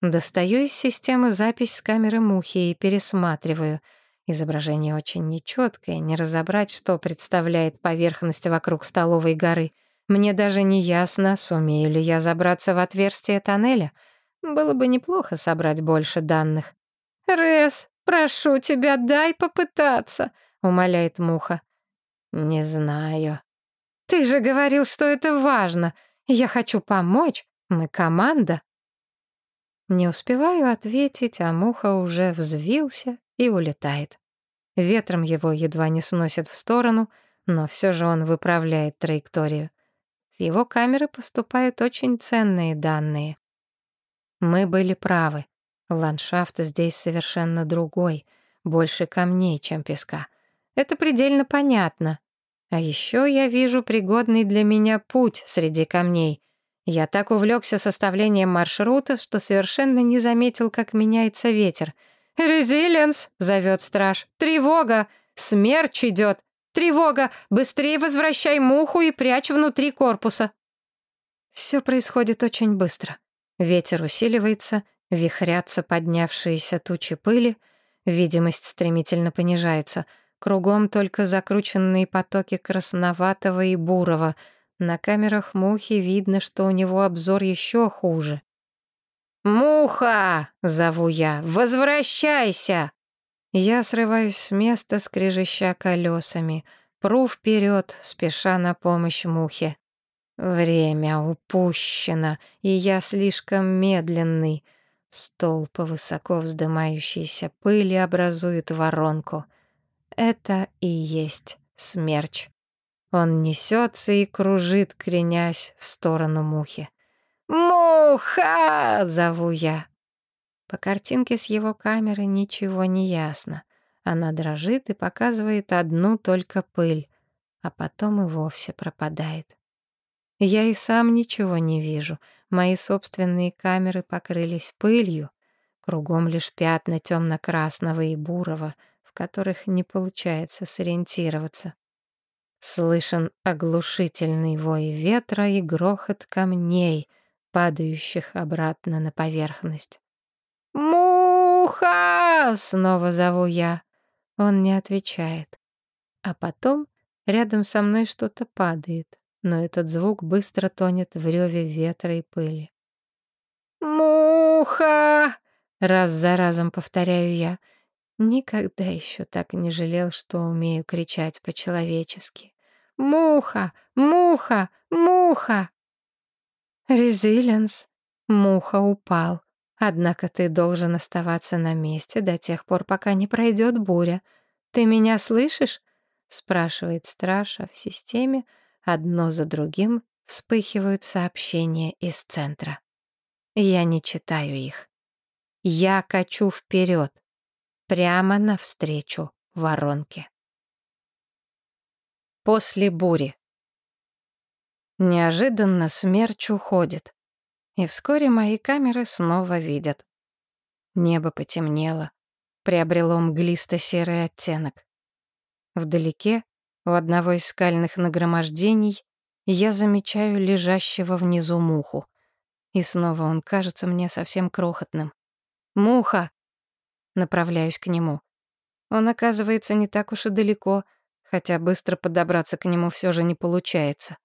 Достаю из системы запись с камеры мухи и пересматриваю — Изображение очень нечеткое, не разобрать, что представляет поверхность вокруг столовой горы. Мне даже не ясно, сумею ли я забраться в отверстие тоннеля. Было бы неплохо собрать больше данных. «Рес, прошу тебя, дай попытаться», — умоляет Муха. «Не знаю». «Ты же говорил, что это важно. Я хочу помочь. Мы команда». Не успеваю ответить, а Муха уже взвился и улетает. Ветром его едва не сносит в сторону, но все же он выправляет траекторию. С его камеры поступают очень ценные данные. Мы были правы. Ландшафт здесь совершенно другой, больше камней, чем песка. Это предельно понятно. А еще я вижу пригодный для меня путь среди камней. Я так увлекся составлением маршрута, что совершенно не заметил, как меняется ветер. «Резилиенс!» — зовет страж. «Тревога! Смерч идет! Тревога! Быстрее возвращай муху и прячь внутри корпуса!» Все происходит очень быстро. Ветер усиливается, вихрятся поднявшиеся тучи пыли, видимость стремительно понижается. Кругом только закрученные потоки красноватого и бурого — на камерах мухи видно, что у него обзор еще хуже. «Муха!» — зову я. «Возвращайся!» Я срываюсь с места, скрежеща колесами. Пру вперед, спеша на помощь мухе. Время упущено, и я слишком медленный. Столб высоко вздымающейся пыли образует воронку. Это и есть смерч. Он несется и кружит, кренясь в сторону мухи. «Муха!» — зову я. По картинке с его камеры ничего не ясно. Она дрожит и показывает одну только пыль, а потом и вовсе пропадает. Я и сам ничего не вижу. Мои собственные камеры покрылись пылью. Кругом лишь пятна темно-красного и бурого, в которых не получается сориентироваться. Слышен оглушительный вой ветра и грохот камней, падающих обратно на поверхность. «Муха!» — снова зову я. Он не отвечает. А потом рядом со мной что-то падает, но этот звук быстро тонет в реве ветра и пыли. «Муха!» — раз за разом повторяю я. Никогда еще так не жалел, что умею кричать по-человечески. Муха! Муха! Муха!» «Резилиенс!» Муха упал. Однако ты должен оставаться на месте до тех пор, пока не пройдет буря. Ты меня слышишь? спрашивает Страша в системе. Одно за другим вспыхивают сообщения из центра. Я не читаю их. Я качу вперед, прямо навстречу воронке. После бури. Неожиданно смерч уходит, и вскоре мои камеры снова видят. Небо потемнело, приобрело мглисто-серый оттенок. Вдалеке, у одного из скальных нагромождений, я замечаю лежащего внизу муху. И снова он кажется мне совсем крохотным. «Муха!» Направляюсь к нему. Он оказывается не так уж и далеко — хотя быстро подобраться к нему все же не получается.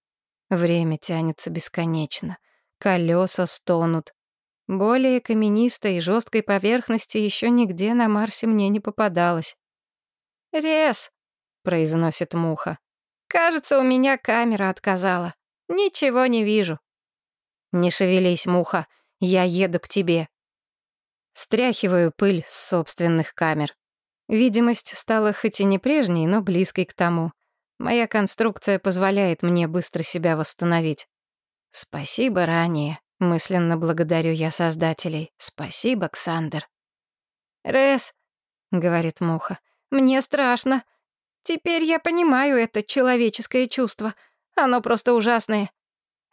Время тянется бесконечно. Колеса стонут. Более каменистой и жесткой поверхности еще нигде на Марсе мне не попадалось. «Рез!» — произносит муха. «Кажется, у меня камера отказала. Ничего не вижу». «Не шевелись, муха, я еду к тебе». Стряхиваю пыль с собственных камер. Видимость стала хоть и не прежней, но близкой к тому. Моя конструкция позволяет мне быстро себя восстановить. Спасибо ранее. Мысленно благодарю я создателей. Спасибо, Ксандер. «Рес», — говорит Муха, — «мне страшно. Теперь я понимаю это человеческое чувство. Оно просто ужасное.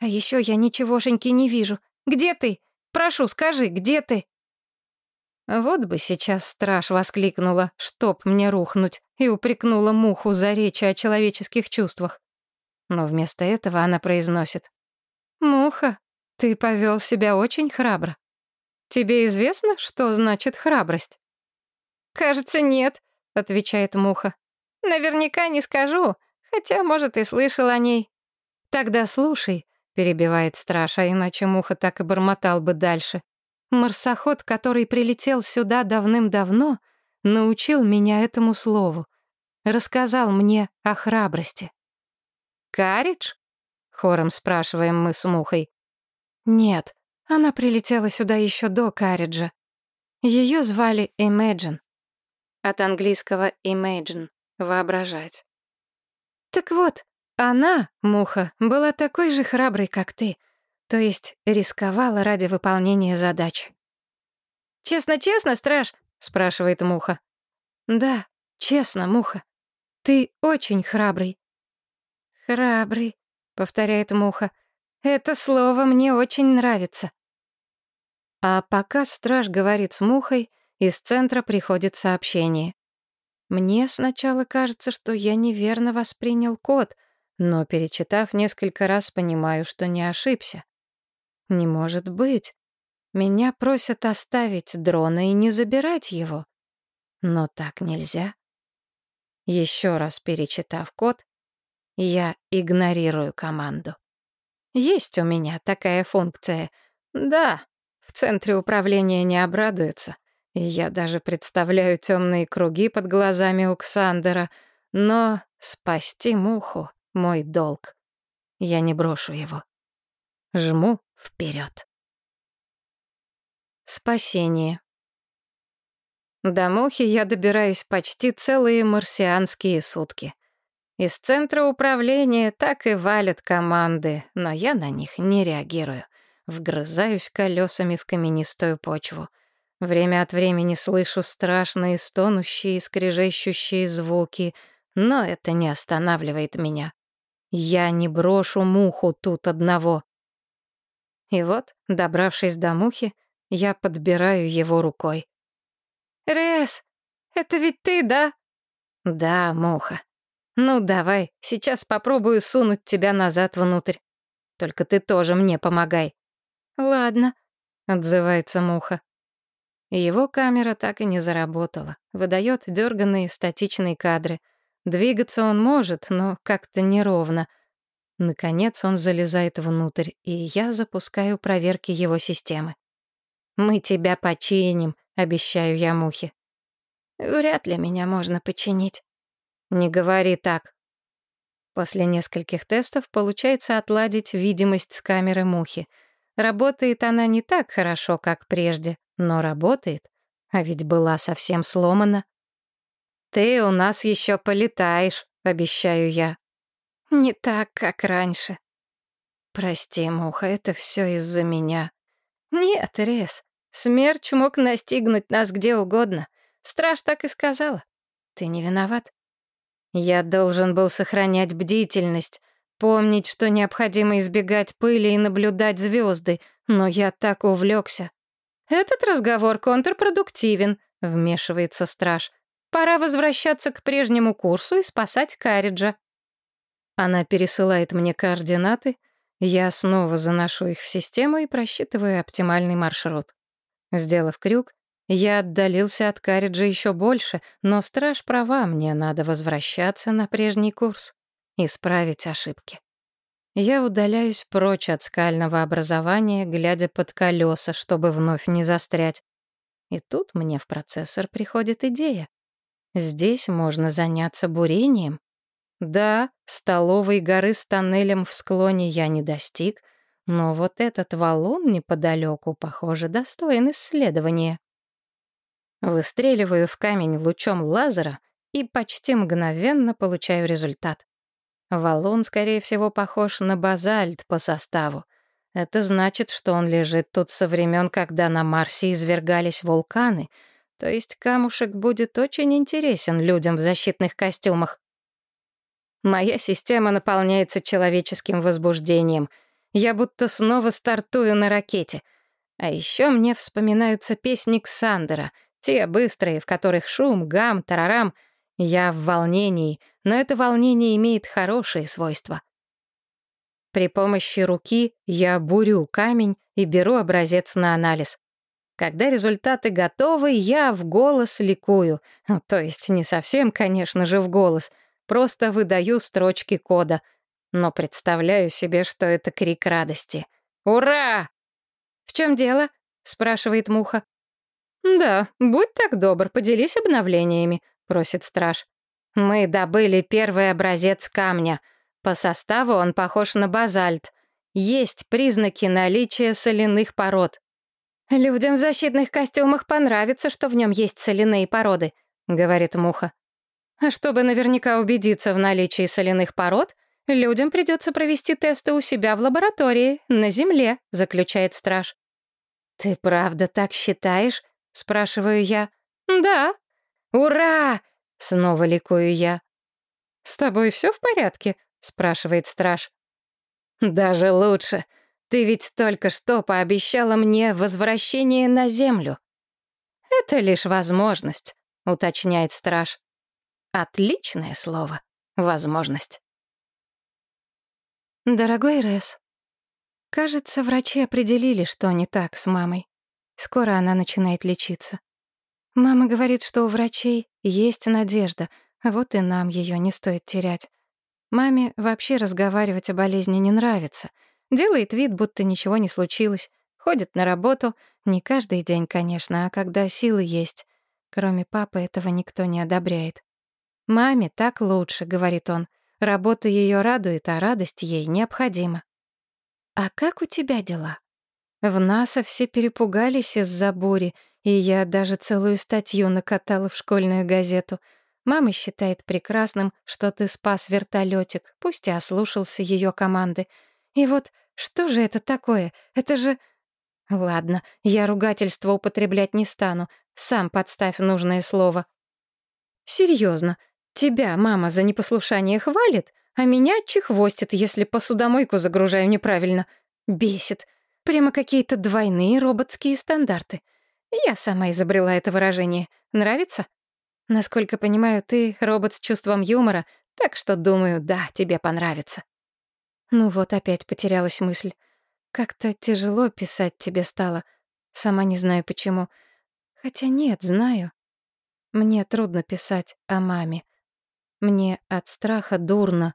А еще я ничегошеньки не вижу. Где ты? Прошу, скажи, где ты?» Вот бы сейчас страж воскликнула, чтоб мне рухнуть, и упрекнула муху за речи о человеческих чувствах. Но вместо этого она произносит. «Муха, ты повел себя очень храбро. Тебе известно, что значит храбрость?» «Кажется, нет», — отвечает муха. «Наверняка не скажу, хотя, может, и слышал о ней». «Тогда слушай», — перебивает страж, а иначе муха так и бормотал бы дальше. Марсоход, который прилетел сюда давным-давно, научил меня этому слову, рассказал мне о храбрости. «Каридж?» — хором спрашиваем мы с Мухой. «Нет, она прилетела сюда еще до Кариджа. Ее звали Imagine. От английского imagine — воображать. Так вот, она, Муха, была такой же храброй, как ты — то есть рисковала ради выполнения задачи. «Честно-честно, страж?» — спрашивает Муха. «Да, честно, Муха. Ты очень храбрый». «Храбрый», — повторяет Муха. Это слово мне очень нравится. А пока страж говорит с мухой, из центра приходит сообщение. Мне сначала кажется, что я неверно воспринял код, но, перечитав несколько раз, понимаю, что не ошибся. Не может быть. Меня просят оставить дрона и не забирать его. Но так нельзя. Еще раз перечитав код, я игнорирую команду. Есть у меня такая функция. Да, в центре управления не обрадуются. И я даже представляю темные круги под глазами у Ксандера. Но спасти муху — мой долг. Я не брошу его. Жму вперед. Спасение. До мухи я добираюсь почти целые марсианские сутки. Из центра управления так и валят команды, но я на них не реагирую. Вгрызаюсь колесами в каменистую почву. Время от времени слышу страшные стонущие и скрежещущие звуки, но это не останавливает меня. Я не брошу муху тут одного. И вот, добравшись до мухи, я подбираю его рукой. «Рес, это ведь ты, да?» «Да, муха. «Ну, давай, сейчас попробую сунуть тебя назад внутрь. Только ты тоже мне помогай». «Ладно», — отзывается Муха. Его камера так и не заработала. Выдает дерганные статичные кадры. Двигаться он может, но как-то неровно. Наконец он залезает внутрь, и я запускаю проверки его системы. «Мы тебя починим», — обещаю я Мухе. «Вряд ли меня можно починить». «Не говори так». После нескольких тестов получается отладить видимость с камеры мухи. Работает она не так хорошо, как прежде, но работает. А ведь была совсем сломана. «Ты у нас еще полетаешь», — обещаю я. «Не так, как раньше». «Прости, муха, это все из-за меня». «Нет, Рес, смерч мог настигнуть нас где угодно. Страж так и сказала. Ты не виноват. Я должен был сохранять бдительность, помнить, что необходимо избегать пыли и наблюдать звезды, но я так увлекся. «Этот разговор контрпродуктивен», — вмешивается страж. «Пора возвращаться к прежнему курсу и спасать Кариджа». Она пересылает мне координаты, я снова заношу их в систему и просчитываю оптимальный маршрут. Сделав крюк, я отдалился от Кариджа еще больше, но страж права, мне надо возвращаться на прежний курс, исправить ошибки. Я удаляюсь прочь от скального образования, глядя под колеса, чтобы вновь не застрять. И тут мне в процессор приходит идея. Здесь можно заняться бурением. Да, столовой горы с тоннелем в склоне я не достиг, но вот этот валун неподалеку, похоже, достоин исследования. Выстреливаю в камень лучом лазера и почти мгновенно получаю результат. Валун, скорее всего, похож на базальт по составу. Это значит, что он лежит тут со времен, когда на Марсе извергались вулканы, то есть камушек будет очень интересен людям в защитных костюмах. Моя система наполняется человеческим возбуждением. Я будто снова стартую на ракете. А еще мне вспоминаются песни Ксандера — те быстрые, в которых шум, гам, тарарам. Я в волнении, но это волнение имеет хорошие свойства. При помощи руки я бурю камень и беру образец на анализ. Когда результаты готовы, я в голос ликую. То есть не совсем, конечно же, в голос. Просто выдаю строчки кода. Но представляю себе, что это крик радости. «Ура!» «В чем дело?» — спрашивает Муха. «Да, будь так добр, поделись обновлениями», — просит страж. «Мы добыли первый образец камня. По составу он похож на базальт. Есть признаки наличия соляных пород». «Людям в защитных костюмах понравится, что в нем есть соляные породы», — говорит Муха. «А чтобы наверняка убедиться в наличии соляных пород, людям придется провести тесты у себя в лаборатории, на Земле», — заключает страж. «Ты правда так считаешь?» спрашиваю я. Да. Ура! Снова ликую я. С тобой все в порядке? спрашивает страж. «Даже лучше. Ты ведь только что пообещала мне возвращение на Землю». «Это лишь возможность», — уточняет страж. «Отличное слово. Возможность». Дорогой Рэс, кажется, врачи определили, что не так с мамой. Скоро она начинает лечиться. Мама говорит, что у врачей есть надежда, вот и нам ее не стоит терять. Маме вообще разговаривать о болезни не нравится. Делает вид, будто ничего не случилось. Ходит на работу, не каждый день, конечно, а когда силы есть. Кроме папы этого никто не одобряет. «Маме так лучше», — говорит он. «Работа ее радует, а радость ей необходима». «А как у тебя дела?» В НАСА все перепугались из-за бури, и я даже целую статью накатала в школьную газету. Мама считает прекрасным, что ты спас вертолетик, пусть и ослушался ее команды. И вот что же это такое? Это же... Ладно, я ругательство употреблять не стану. Сам подставь нужное слово. Серьезно, тебя мама за непослушание хвалит, а меня чехвостит, если посудомойку загружаю неправильно. Бесит. Прямо какие-то двойные роботские стандарты. Я сама изобрела это выражение. Нравится? Насколько понимаю, ты робот с чувством юмора, так что, думаю, да, тебе понравится. Ну вот опять потерялась мысль. Как-то тяжело писать тебе стало. Сама не знаю почему. Хотя нет, знаю. Мне трудно писать о маме. Мне от страха дурно.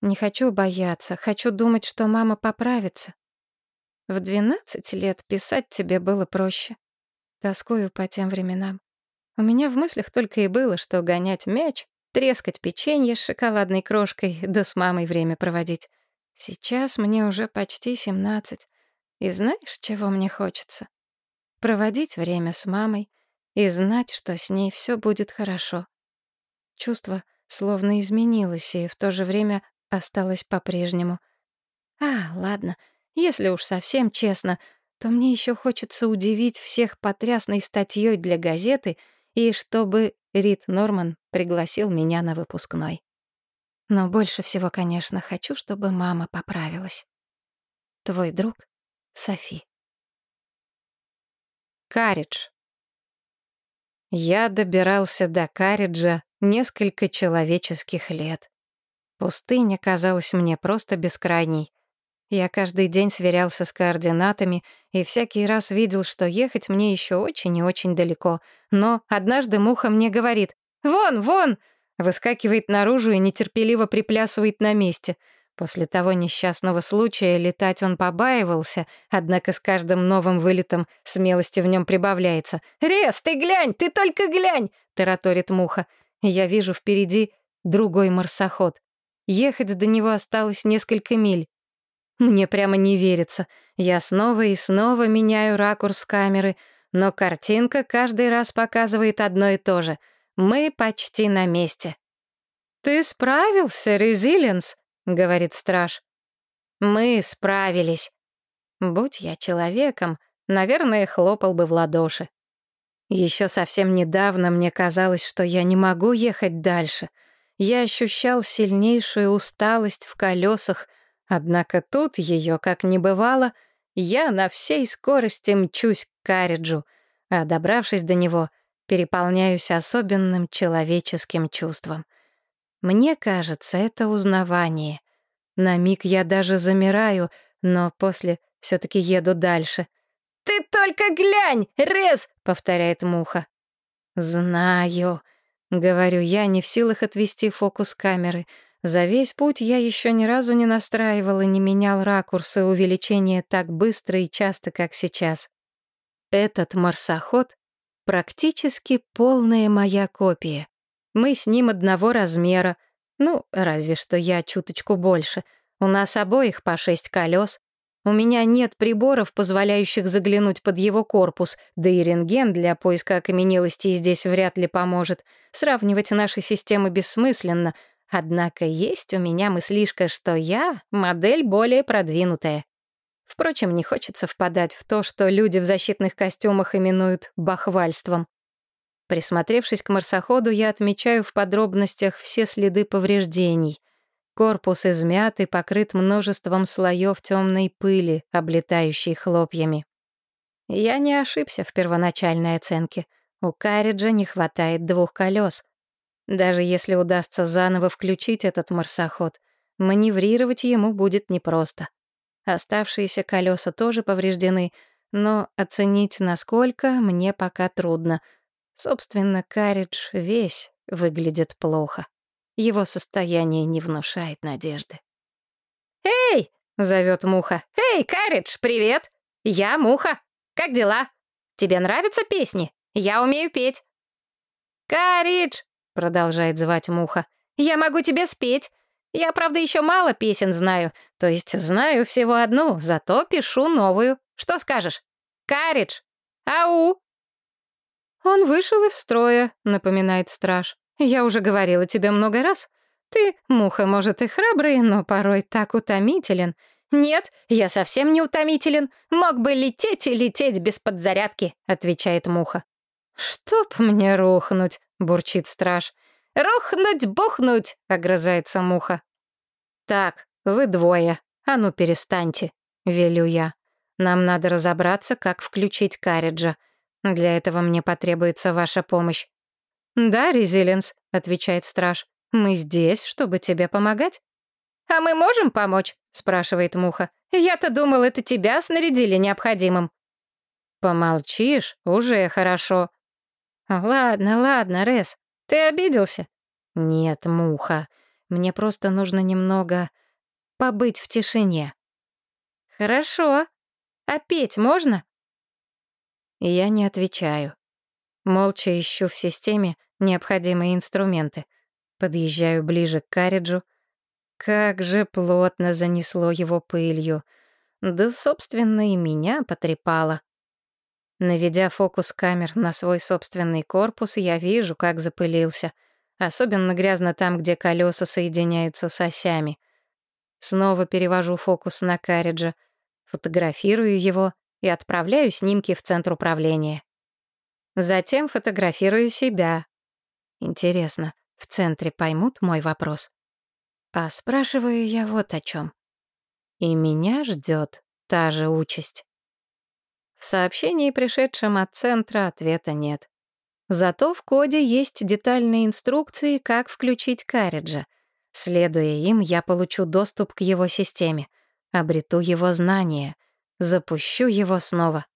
Не хочу бояться, хочу думать, что мама поправится. В двенадцать лет писать тебе было проще. Тоскую по тем временам. У меня в мыслях только и было, что гонять мяч, трескать печенье с шоколадной крошкой, да с мамой время проводить. Сейчас мне уже почти семнадцать. И знаешь, чего мне хочется? Проводить время с мамой и знать, что с ней все будет хорошо. Чувство словно изменилось и в то же время осталось по-прежнему. А, ладно, если уж совсем честно, то мне еще хочется удивить всех потрясной статьей для газеты и чтобы Рид Норман пригласил меня на выпускной. Но больше всего, конечно, хочу, чтобы мама поправилась. Твой друг Софи. Каридж. Я добирался до Кариджа несколько человеческих лет. Пустыня казалась мне просто бескрайней. Я каждый день сверялся с координатами и всякий раз видел, что ехать мне еще очень и очень далеко. Но однажды муха мне говорит «Вон, вон!» Выскакивает наружу и нетерпеливо приплясывает на месте. После того несчастного случая летать он побаивался, однако с каждым новым вылетом смелости в нем прибавляется. «Рез, ты глянь, ты только глянь!» — тараторит муха. Я вижу впереди другой марсоход. Ехать до него осталось несколько миль. Мне прямо не верится. Я снова и снова меняю ракурс камеры, но картинка каждый раз показывает одно и то же. Мы почти на месте. «Ты справился, Резилиенс», — говорит страж. «Мы справились». Будь я человеком, наверное, хлопал бы в ладоши. Еще совсем недавно мне казалось, что я не могу ехать дальше. Я ощущал сильнейшую усталость в колесах, Однако тут ее, как не бывало, я на всей скорости мчусь к Кариджу, а добравшись до него, переполняюсь особенным человеческим чувством. Мне кажется, это узнавание. На миг я даже замираю, но после все таки еду дальше. «Ты только глянь, Рез!» — повторяет Муха. «Знаю», — говорю я, не в силах отвести фокус камеры — за весь путь я еще ни разу не настраивал и не менял ракурсы увеличения так быстро и часто, как сейчас. Этот марсоход — практически полная моя копия. Мы с ним одного размера, ну, разве что я чуточку больше. У нас обоих по шесть колес. У меня нет приборов, позволяющих заглянуть под его корпус, да и рентген для поиска окаменелостей здесь вряд ли поможет. Сравнивать наши системы бессмысленно — Однако есть у меня мыслишка, что я модель более продвинутая. Впрочем, не хочется впадать в то, что люди в защитных костюмах именуют бахвальством. Присмотревшись к марсоходу, я отмечаю в подробностях все следы повреждений. Корпус измят и покрыт множеством слоев темной пыли, облетающей хлопьями. Я не ошибся в первоначальной оценке. У Карриджа не хватает двух колес. Даже если удастся заново включить этот марсоход, маневрировать ему будет непросто. Оставшиеся колеса тоже повреждены, но оценить насколько мне пока трудно. Собственно, Карридж весь выглядит плохо. Его состояние не внушает надежды. «Эй!» — зовет Муха. «Эй, Карридж, привет! Я Муха. Как дела? Тебе нравятся песни? Я умею петь». «Карридж!» — продолжает звать Муха. «Я могу тебе спеть. Я, правда, еще мало песен знаю. То есть знаю всего одну, зато пишу новую. Что скажешь? Карридж! Ау!» «Он вышел из строя», — напоминает страж. Я уже говорила тебе много раз. Ты, муха, может, и храбрый, но порой так утомителен. Нет, я совсем не утомителен. Мог бы лететь и лететь без подзарядки, отвечает муха. Чтоб мне рухнуть, бурчит страж. Рухнуть-бухнуть, огрызается муха. Так, вы двое. А ну перестаньте, велю я. Нам надо разобраться, как включить Карриджа. Для этого мне потребуется ваша помощь. «Да, Резилинс», — отвечает страж. «Мы здесь, чтобы тебе помогать». «А мы можем помочь?» — спрашивает Муха. «Я-то думал, это тебя снарядили необходимым». «Помолчишь? Уже хорошо». «Ладно, ладно, Рес, ты обиделся?» «Нет, Муха, мне просто нужно немного побыть в тишине». «Хорошо. А петь можно?» Я не отвечаю. Молча ищу в системе необходимые инструменты. Подъезжаю ближе к карриджу. Как же плотно занесло его пылью. Да, собственно, и меня потрепало. Наведя фокус камер на свой собственный корпус, я вижу, как запылился. Особенно грязно там, где колеса соединяются с осями. Снова перевожу фокус на карриджа, фотографирую его и отправляю снимки в центр управления. Затем фотографирую себя. Интересно, в центре поймут мой вопрос? А спрашиваю я вот о чем. И меня ждет та же участь. В сообщении, пришедшем от центра, ответа нет. Зато в коде есть детальные инструкции, как включить карриджа. Следуя им, я получу доступ к его системе, обрету его знания, запущу его снова.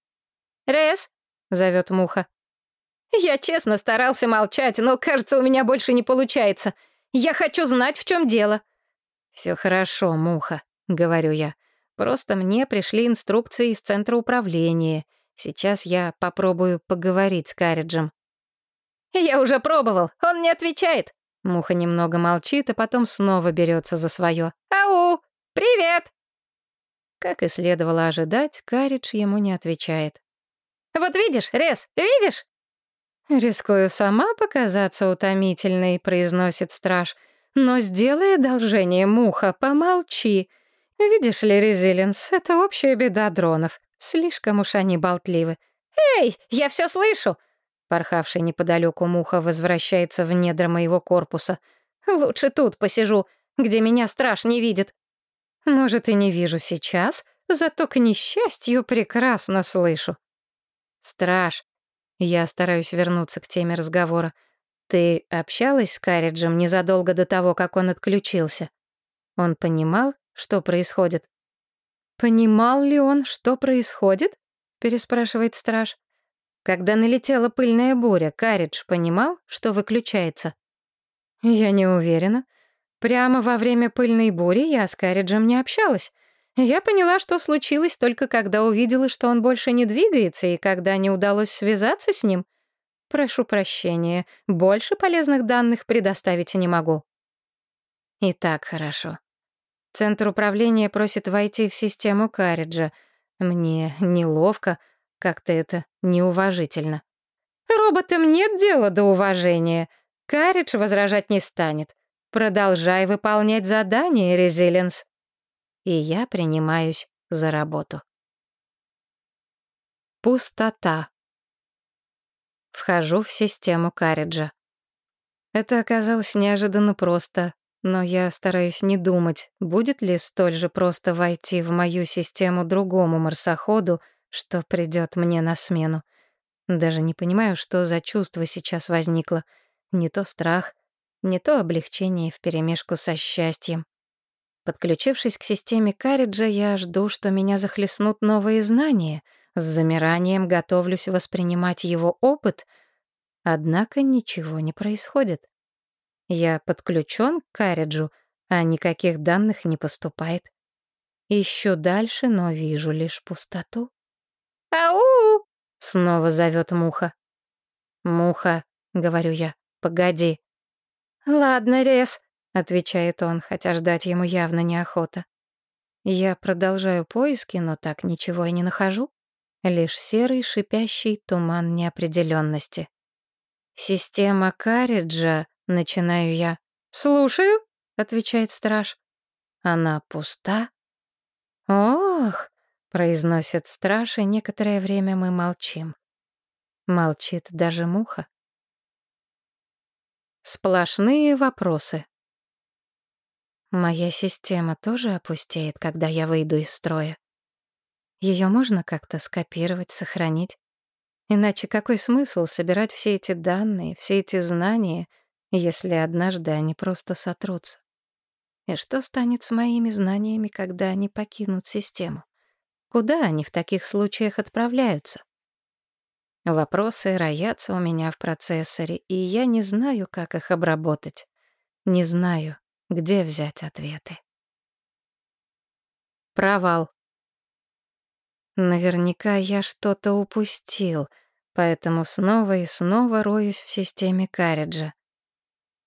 «Рез!» — зовет Муха. Я честно старался молчать, но, кажется, у меня больше не получается. Я хочу знать, в чем дело. Все хорошо, муха, говорю я. Просто мне пришли инструкции из центра управления. Сейчас я попробую поговорить с Карриджем. Я уже пробовал, он не отвечает. Муха немного молчит, а потом снова берется за свое. Ау! Привет! Как и следовало ожидать, Карридж ему не отвечает. «Вот видишь, Рес, видишь?» «Рискую сама показаться утомительной», — произносит страж. «Но сделай одолжение, муха, помолчи. Видишь ли, Резилинс, это общая беда дронов. Слишком уж они болтливы». «Эй, я все слышу!» Порхавший неподалеку муха возвращается в недра моего корпуса. «Лучше тут посижу, где меня страж не видит». «Может, и не вижу сейчас, зато, к несчастью, прекрасно слышу». «Страж, я стараюсь вернуться к теме разговора. Ты общалась с Карриджем незадолго до того, как он отключился? Он понимал, что происходит? Понимал ли он, что происходит? переспрашивает страж. Когда налетела пыльная буря, Карридж понимал, что выключается? Я не уверена. Прямо во время пыльной бури я с Карриджем не общалась. Я поняла, что случилось только когда увидела, что он больше не двигается, и когда не удалось связаться с ним. Прошу прощения, больше полезных данных предоставить не могу. И так хорошо. Центр управления просит войти в систему Карриджа. Мне неловко, как-то это неуважительно. Роботам нет дела до уважения. Карридж возражать не станет. Продолжай выполнять задание, Резилинс и я принимаюсь за работу. Пустота. Вхожу в систему Карриджа. Это оказалось неожиданно просто. но я стараюсь не думать, будет ли столь же просто войти в мою систему другому марсоходу, что придет мне на смену. Даже не понимаю, что за чувство сейчас возникло. Не то страх, не то облегчение вперемешку со счастьем. Подключившись к системе Карриджа, я жду, что меня захлестнут новые знания. С замиранием готовлюсь воспринимать его опыт. Однако ничего не происходит. Я подключен к Карриджу, а никаких данных не поступает. Ищу дальше, но вижу лишь пустоту. «Ау!» — снова зовет муха. «Муха», — говорю я, — «погоди». «Ладно, Рез», — отвечает он, хотя ждать ему явно неохота. Я продолжаю поиски, но так ничего и не нахожу. Лишь серый шипящий туман неопределенности. «Система Карриджа», — начинаю я. «Слушаю», — отвечает страж. «Она пуста?» «Ох!» — произносит страж, и некоторое время мы молчим. Молчит даже муха. Сплошные вопросы. Моя система тоже опустеет, когда я выйду из строя. Ее можно как-то скопировать, сохранить. Иначе какой смысл собирать все эти данные, все эти знания, если однажды они просто сотрутся? И что станет с моими знаниями, когда они покинут систему? Куда они в таких случаях отправляются? Вопросы роятся у меня в процессоре, и я не знаю, как их обработать. Не знаю, где взять ответы. Провал. Наверняка я что-то упустил, поэтому снова и снова роюсь в системе Карриджа.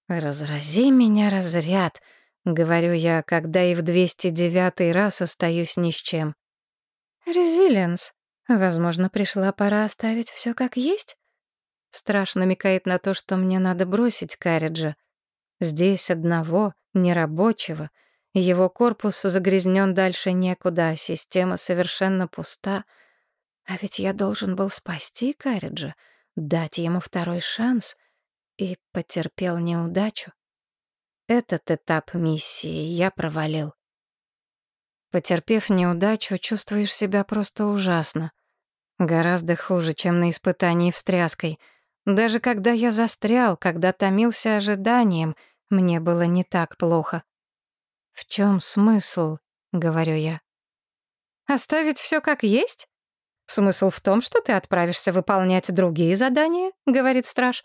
«Разрази меня разряд», — говорю я, когда и в 209 раз остаюсь ни с чем. «Резилиенс. Возможно, пришла пора оставить все как есть?» Страш намекает на то, что мне надо бросить Карриджа. Здесь одного, нерабочего. Его корпус загрязнен дальше некуда, система совершенно пуста. А ведь я должен был спасти Карриджа, дать ему второй шанс. И потерпел неудачу. Этот этап миссии я провалил. Потерпев неудачу, чувствуешь себя просто ужасно. Гораздо хуже, чем на испытании встряской. Даже когда я застрял, когда томился ожиданием, мне было не так плохо. «В чем смысл?» — говорю я. «Оставить все как есть? Смысл в том, что ты отправишься выполнять другие задания», — говорит страж.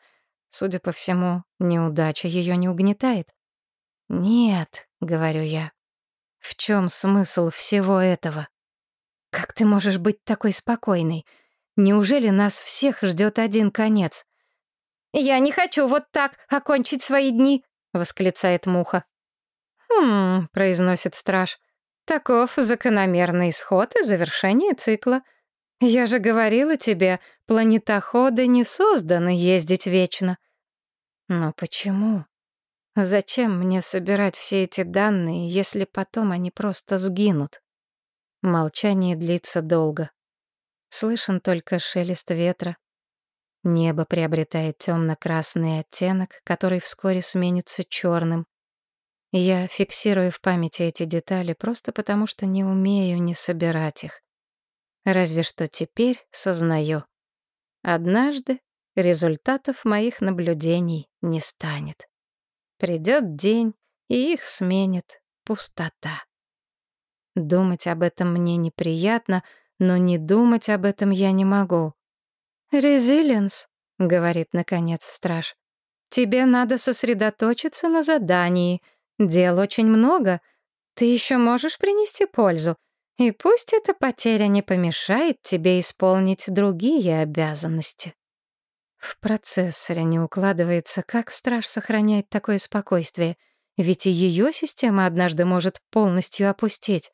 Судя по всему, неудача ее не угнетает. «Нет», — говорю я. В чем смысл всего этого? Как ты можешь быть такой спокойной? Неужели нас всех ждет один конец? «Я не хочу вот так окончить свои дни», — восклицает муха. «Хм», — произносит страж, — «таков закономерный исход и завершение цикла. Я же говорила тебе, планетоходы не созданы ездить вечно». «Но почему?» Зачем мне собирать все эти данные, если потом они просто сгинут? Молчание длится долго. Слышен только шелест ветра. Небо приобретает темно-красный оттенок, который вскоре сменится черным. Я фиксирую в памяти эти детали просто потому, что не умею не собирать их. Разве что теперь сознаю. Однажды результатов моих наблюдений не станет. Придет день, и их сменит пустота. Думать об этом мне неприятно, но не думать об этом я не могу. «Резилиенс», — говорит, наконец, страж, — «тебе надо сосредоточиться на задании. Дел очень много. Ты еще можешь принести пользу. И пусть эта потеря не помешает тебе исполнить другие обязанности». В процессоре не укладывается, как страж сохраняет такое спокойствие. Ведь и ее система однажды может полностью опустить.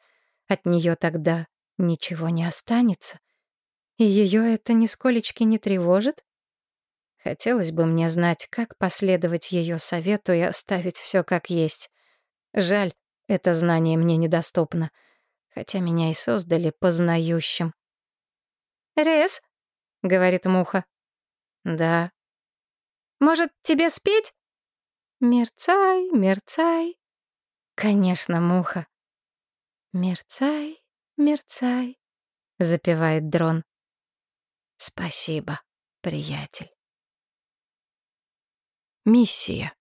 От нее тогда ничего не останется. И ее это нисколечки не тревожит? Хотелось бы мне знать, как последовать ее совету и оставить все как есть. Жаль, это знание мне недоступно, хотя меня и создали познающим. «Рез», — говорит Муха, «Да». «Может, тебе спеть?» «Мерцай, мерцай», Конечно, муха. Мерцай, мерцай, запевает дрон. Спасибо, приятель. Миссия.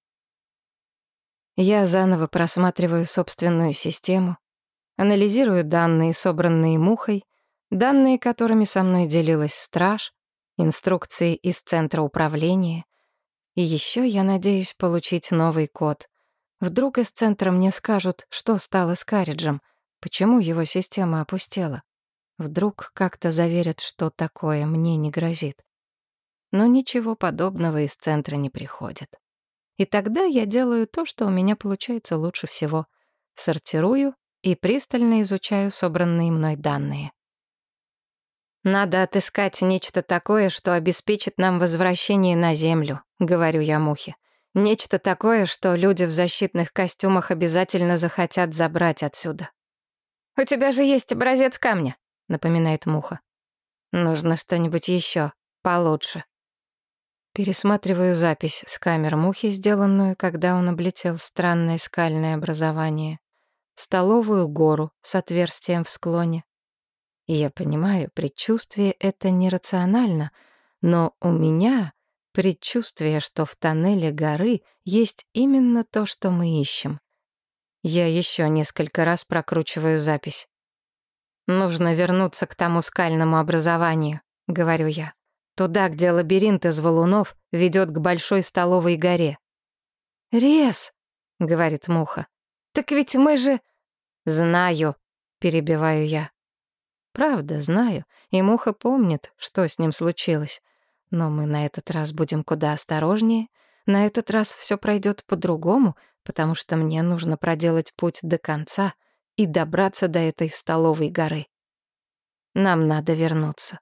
Я заново просматриваю собственную систему, анализирую данные, собранные мухой, данные, которыми со мной делилась страж, инструкции из центра управления. И еще я надеюсь получить новый код. Вдруг из центра мне скажут, что стало с Кариджем, почему его система опустела. Вдруг как-то заверят, что такое мне не грозит. Но ничего подобного из центра не приходит. И тогда я делаю то, что у меня получается лучше всего. Сортирую и пристально изучаю собранные мной данные. «Надо отыскать нечто такое, что обеспечит нам возвращение на Землю», — говорю я Мухе. «Нечто такое, что люди в защитных костюмах обязательно захотят забрать отсюда». «У тебя же есть образец камня», — напоминает Муха. «Нужно что-нибудь еще, получше». Пересматриваю запись с камер Мухи, сделанную, когда он облетел странное скальное образование. Столовую гору с отверстием в склоне, и я понимаю, предчувствие — это нерационально, но у меня предчувствие, что в тоннеле горы есть именно то, что мы ищем. Я еще несколько раз прокручиваю запись. «Нужно вернуться к тому скальному образованию», — говорю я. «Туда, где лабиринт из валунов ведет к большой столовой горе». «Рез», — говорит Муха. «Так ведь мы же...» «Знаю», — перебиваю я. Правда, знаю, и Муха помнит, что с ним случилось. Но мы на этот раз будем куда осторожнее. На этот раз все пройдет по-другому, потому что мне нужно проделать путь до конца и добраться до этой столовой горы. Нам надо вернуться.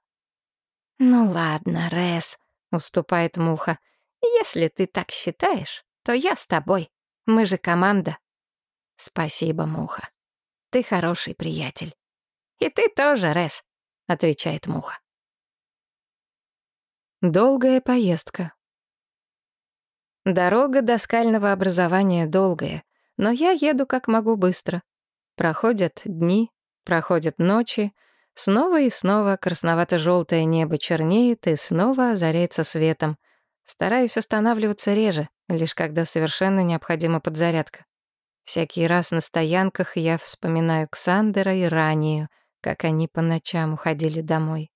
«Ну ладно, Рэс», — уступает Муха. «Если ты так считаешь, то я с тобой. Мы же команда». «Спасибо, Муха. Ты хороший приятель». «И ты тоже, Рес», — отвечает Муха. Долгая поездка. Дорога до скального образования долгая, но я еду как могу быстро. Проходят дни, проходят ночи, снова и снова красновато-желтое небо чернеет и снова озаряется светом. Стараюсь останавливаться реже, лишь когда совершенно необходима подзарядка. Всякий раз на стоянках я вспоминаю Ксандера и Ранию — как они по ночам уходили домой.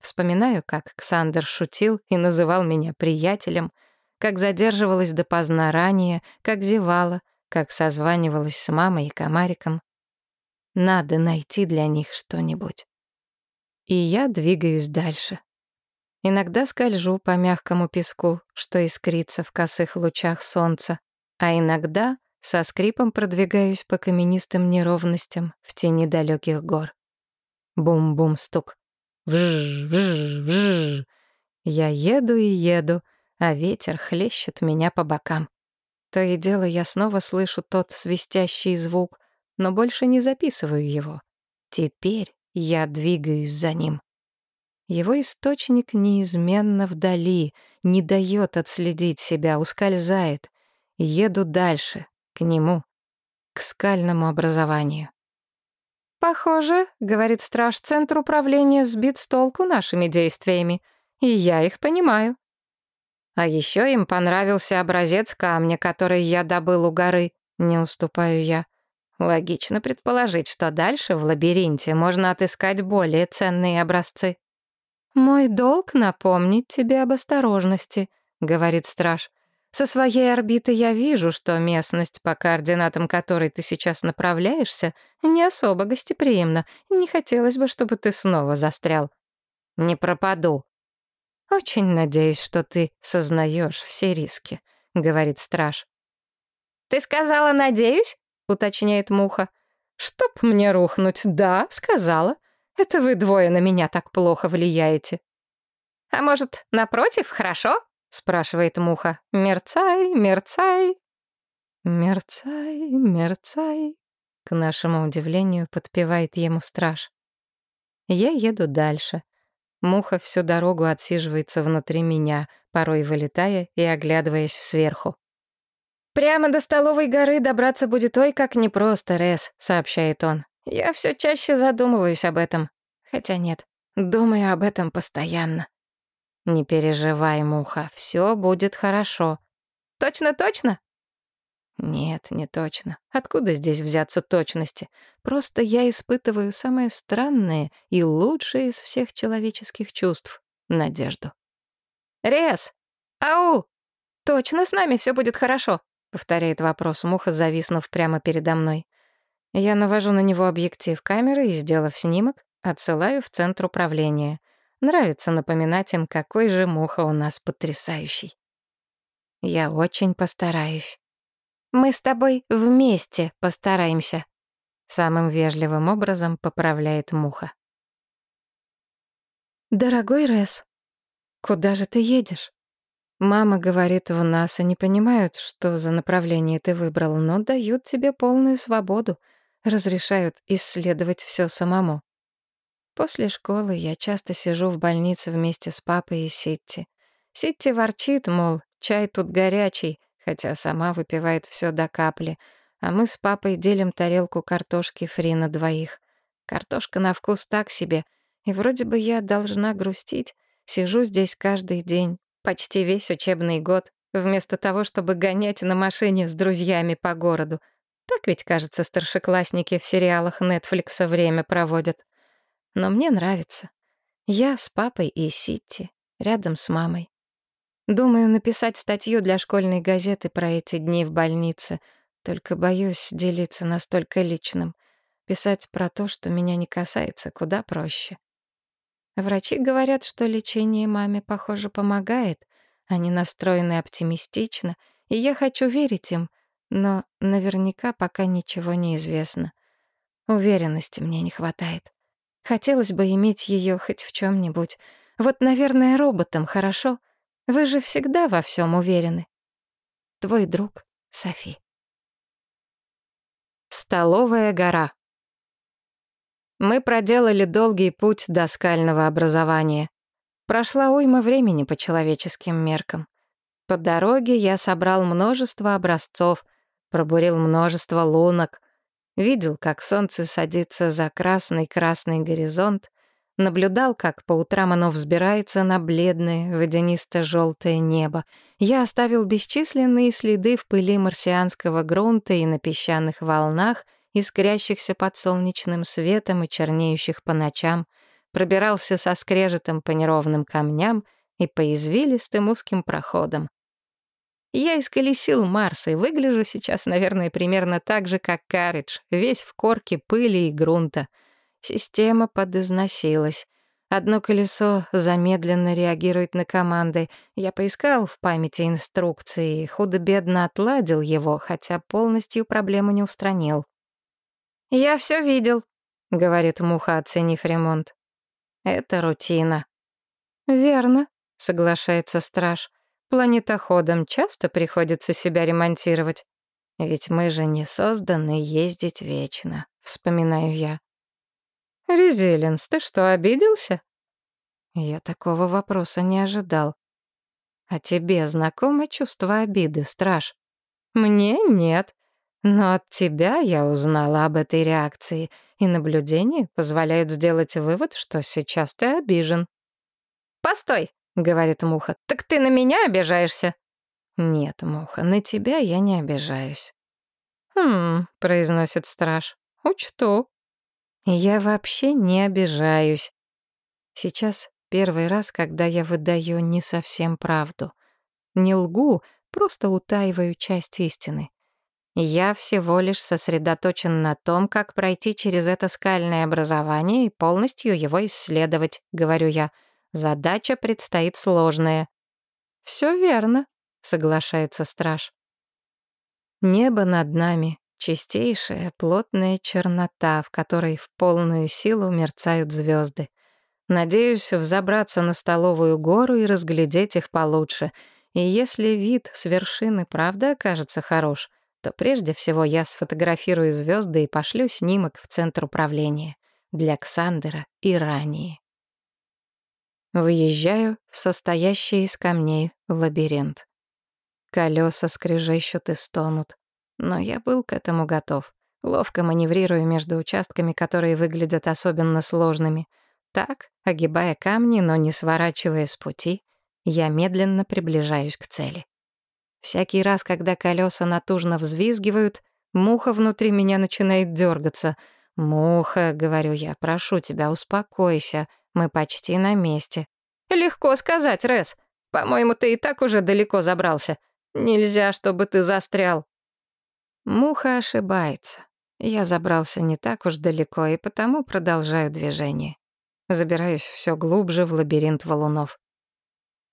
Вспоминаю, как Ксандр шутил и называл меня приятелем, как задерживалась допоздна ранее, как зевала, как созванивалась с мамой и комариком. Надо найти для них что-нибудь. И я двигаюсь дальше. Иногда скольжу по мягкому песку, что искрится в косых лучах солнца, а иногда со скрипом продвигаюсь по каменистым неровностям в тени далеких гор. Бум-бум-стук. Вжж-вжж-вжж. Я еду и еду, а ветер хлещет меня по бокам. То и дело я снова слышу тот свистящий звук, но больше не записываю его. Теперь я двигаюсь за ним. Его источник неизменно вдали, не дает отследить себя, ускользает. Еду дальше, к нему, к скальному образованию. «Похоже, — говорит страж, — центр управления сбит с толку нашими действиями, и я их понимаю». А еще им понравился образец камня, который я добыл у горы, не уступаю я. Логично предположить, что дальше в лабиринте можно отыскать более ценные образцы. «Мой долг — напомнить тебе об осторожности», — говорит страж. Со своей орбиты я вижу, что местность, по координатам которой ты сейчас направляешься, не особо гостеприимна. Не хотелось бы, чтобы ты снова застрял. Не пропаду. Очень надеюсь, что ты сознаешь все риски, говорит страж. Ты сказала «надеюсь»? Уточняет Муха. Чтоб мне рухнуть, да, сказала. Это вы двое на меня так плохо влияете. А может, напротив, хорошо? спрашивает муха. Мерцай, мерцай. Мерцай, мерцай. К нашему удивлению подпевает ему страж. Я еду дальше. Муха всю дорогу отсиживается внутри меня, порой вылетая и оглядываясь сверху. «Прямо до столовой горы добраться будет ой как непросто, Рес», — сообщает он. «Я все чаще задумываюсь об этом. Хотя нет, думаю об этом постоянно». «Не переживай, Муха, все будет хорошо». «Точно-точно?» Нет, не точно. Откуда здесь взяться точности? Просто я испытываю самое странное и лучшее из всех человеческих чувств — надежду. «Рес! Ау! Точно с нами все будет хорошо?» — повторяет вопрос Муха, зависнув прямо передо мной. Я навожу на него объектив камеры и, сделав снимок, отсылаю в центр управления. Нравится напоминать им, какой же Муха у нас потрясающий. Я очень постараюсь. Мы с тобой вместе постараемся. Самым вежливым образом поправляет Муха. Дорогой Рес, куда же ты едешь? Мама говорит, в НАСА не понимают, что за направление ты выбрал, но дают тебе полную свободу, разрешают исследовать все самому. После школы я часто сижу в больнице вместе с папой и Ситти. Ситти ворчит, мол, чай тут горячий, хотя сама выпивает все до капли, а мы с папой делим тарелку картошки фри на двоих. Картошка на вкус так себе, и вроде бы я должна грустить. Сижу здесь каждый день, почти весь учебный год, вместо того, чтобы гонять на машине с друзьями по городу. Так ведь, кажется, старшеклассники в сериалах Нетфликса время проводят. Но мне нравится. Я с папой и Ситти, рядом с мамой. Думаю написать статью для школьной газеты про эти дни в больнице, только боюсь делиться настолько личным. Писать про то, что меня не касается, куда проще. Врачи говорят, что лечение маме, похоже, помогает. Они настроены оптимистично, и я хочу верить им, но наверняка пока ничего не известно. Уверенности мне не хватает. Хотелось бы иметь ее хоть в чем нибудь Вот, наверное, роботом, хорошо? — вы же всегда во всем уверены. Твой друг Софи. Столовая гора. Мы проделали долгий путь до скального образования. Прошла уйма времени по человеческим меркам. По дороге я собрал множество образцов, пробурил множество лунок, видел, как солнце садится за красный-красный горизонт, Наблюдал, как по утрам оно взбирается на бледное, водянисто-желтое небо. Я оставил бесчисленные следы в пыли марсианского грунта и на песчаных волнах, искрящихся под солнечным светом и чернеющих по ночам, пробирался со скрежетом по неровным камням и по извилистым узким проходам. Я исколесил Марс и выгляжу сейчас, наверное, примерно так же, как Каридж, весь в корке пыли и грунта — Система подизносилась. Одно колесо замедленно реагирует на команды. Я поискал в памяти инструкции, худо-бедно отладил его, хотя полностью проблему не устранил. «Я все видел», — говорит Муха, оценив ремонт. «Это рутина». «Верно», — соглашается страж. «Планетоходам часто приходится себя ремонтировать. Ведь мы же не созданы ездить вечно», — вспоминаю я. «Резилинс, ты что, обиделся?» Я такого вопроса не ожидал. «А тебе знакомо чувство обиды, страж?» «Мне нет. Но от тебя я узнала об этой реакции, и наблюдения позволяют сделать вывод, что сейчас ты обижен». «Постой», — говорит Муха, — «так ты на меня обижаешься?» «Нет, Муха, на тебя я не обижаюсь». «Хм», — произносит страж, — «учту». Я вообще не обижаюсь. Сейчас первый раз, когда я выдаю не совсем правду. Не лгу, просто утаиваю часть истины. Я всего лишь сосредоточен на том, как пройти через это скальное образование и полностью его исследовать, говорю я. Задача предстоит сложная. Все верно, соглашается страж. Небо над нами, Чистейшая, плотная чернота, в которой в полную силу мерцают звезды. Надеюсь взобраться на столовую гору и разглядеть их получше. И если вид с вершины правда окажется хорош, то прежде всего я сфотографирую звезды и пошлю снимок в центр управления для Ксандера и ранее. Выезжаю в состоящий из камней лабиринт. Колеса скрежещут и стонут. Но я был к этому готов, ловко маневрируя между участками, которые выглядят особенно сложными. Так, огибая камни, но не сворачивая с пути, я медленно приближаюсь к цели. Всякий раз, когда колеса натужно взвизгивают, муха внутри меня начинает дергаться. «Муха», — говорю я, — «прошу тебя, успокойся, мы почти на месте». «Легко сказать, Рес. По-моему, ты и так уже далеко забрался. Нельзя, чтобы ты застрял». Муха ошибается. Я забрался не так уж далеко и потому продолжаю движение. Забираюсь все глубже в лабиринт валунов.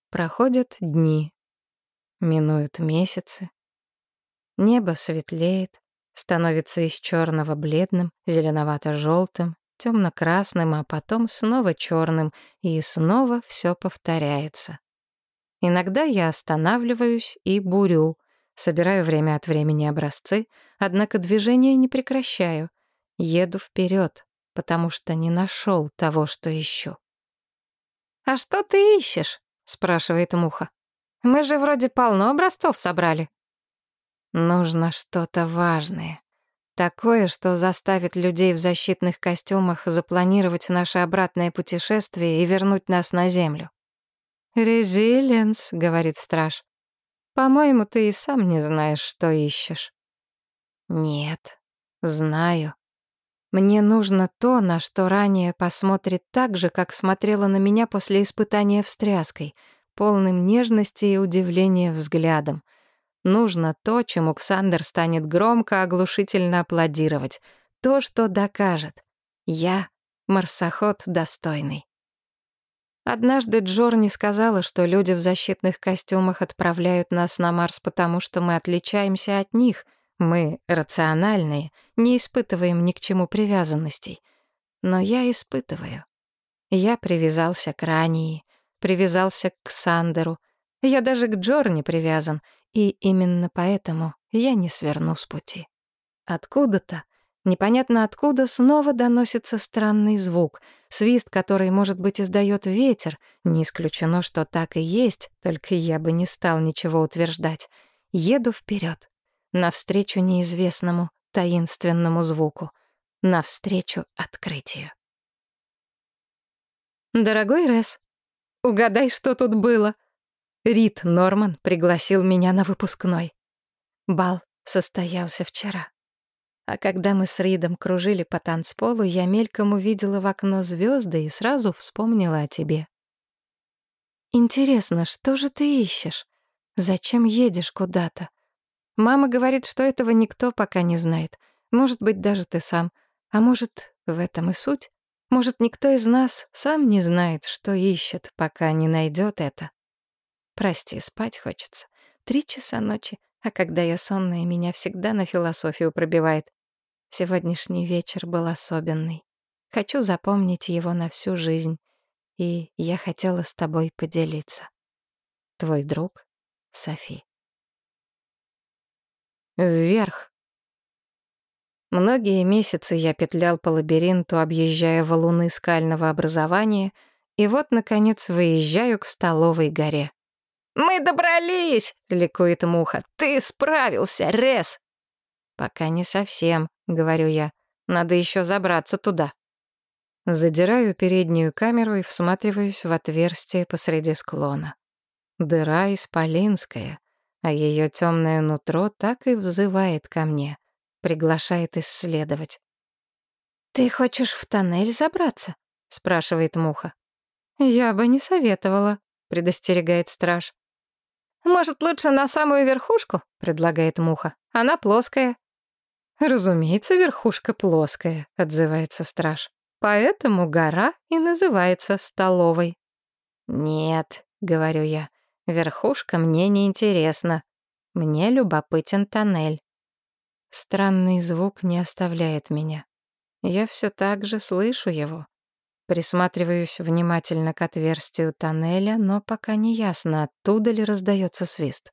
Проходят дни. Минуют месяцы. Небо светлеет, становится из черного бледным, зеленовато-желтым, темно-красным, а потом снова черным, и снова все повторяется. Иногда я останавливаюсь и бурю, собираю время от времени образцы, однако движение не прекращаю. Еду вперед, потому что не нашел того, что ищу. «А что ты ищешь?» — спрашивает Муха. «Мы же вроде полно образцов собрали». Нужно что-то важное. Такое, что заставит людей в защитных костюмах запланировать наше обратное путешествие и вернуть нас на Землю. «Резилиенс», — говорит страж. «По-моему, ты и сам не знаешь, что ищешь». «Нет, знаю. Мне нужно то, на что ранее посмотрит так же, как смотрела на меня после испытания встряской, полным нежности и удивления взглядом. Нужно то, чему Ксандер станет громко, оглушительно аплодировать. То, что докажет. Я — марсоход достойный. Однажды Джорни сказала, что люди в защитных костюмах отправляют нас на Марс, потому что мы отличаемся от них. Мы рациональные, не испытываем ни к чему привязанностей. Но я испытываю. Я привязался к Рании, привязался к Сандеру. Я даже к Джорни привязан, и именно поэтому я не сверну с пути. Откуда-то Непонятно откуда снова доносится странный звук, свист, который, может быть, издает ветер. Не исключено, что так и есть, только я бы не стал ничего утверждать. Еду вперед, навстречу неизвестному таинственному звуку, навстречу открытию. Дорогой Рес, угадай, что тут было. Рид Норман пригласил меня на выпускной. Бал состоялся вчера. А когда мы с Ридом кружили по танцполу, я мельком увидела в окно звезды и сразу вспомнила о тебе. Интересно, что же ты ищешь? Зачем едешь куда-то? Мама говорит, что этого никто пока не знает. Может быть, даже ты сам. А может, в этом и суть? Может, никто из нас сам не знает, что ищет, пока не найдет это. Прости, спать хочется. Три часа ночи, а когда я сонная, меня всегда на философию пробивает. Сегодняшний вечер был особенный. Хочу запомнить его на всю жизнь, и я хотела с тобой поделиться. Твой друг Софи. Вверх. Многие месяцы я петлял по лабиринту, объезжая валуны скального образования, и вот, наконец, выезжаю к столовой горе. «Мы добрались!» — ликует Муха. «Ты справился, Рес!» «Пока не совсем», — говорю я. «Надо еще забраться туда». Задираю переднюю камеру и всматриваюсь в отверстие посреди склона. Дыра исполинская, а ее темное нутро так и взывает ко мне, приглашает исследовать. «Ты хочешь в тоннель забраться?» — спрашивает Муха. «Я бы не советовала», — предостерегает страж. «Может, лучше на самую верхушку?» — предлагает Муха. «Она плоская, «Разумеется, верхушка плоская», — отзывается страж. «Поэтому гора и называется столовой». «Нет», — говорю я, — «верхушка мне не интересна. Мне любопытен тоннель». Странный звук не оставляет меня. Я все так же слышу его. Присматриваюсь внимательно к отверстию тоннеля, но пока не ясно, оттуда ли раздается свист.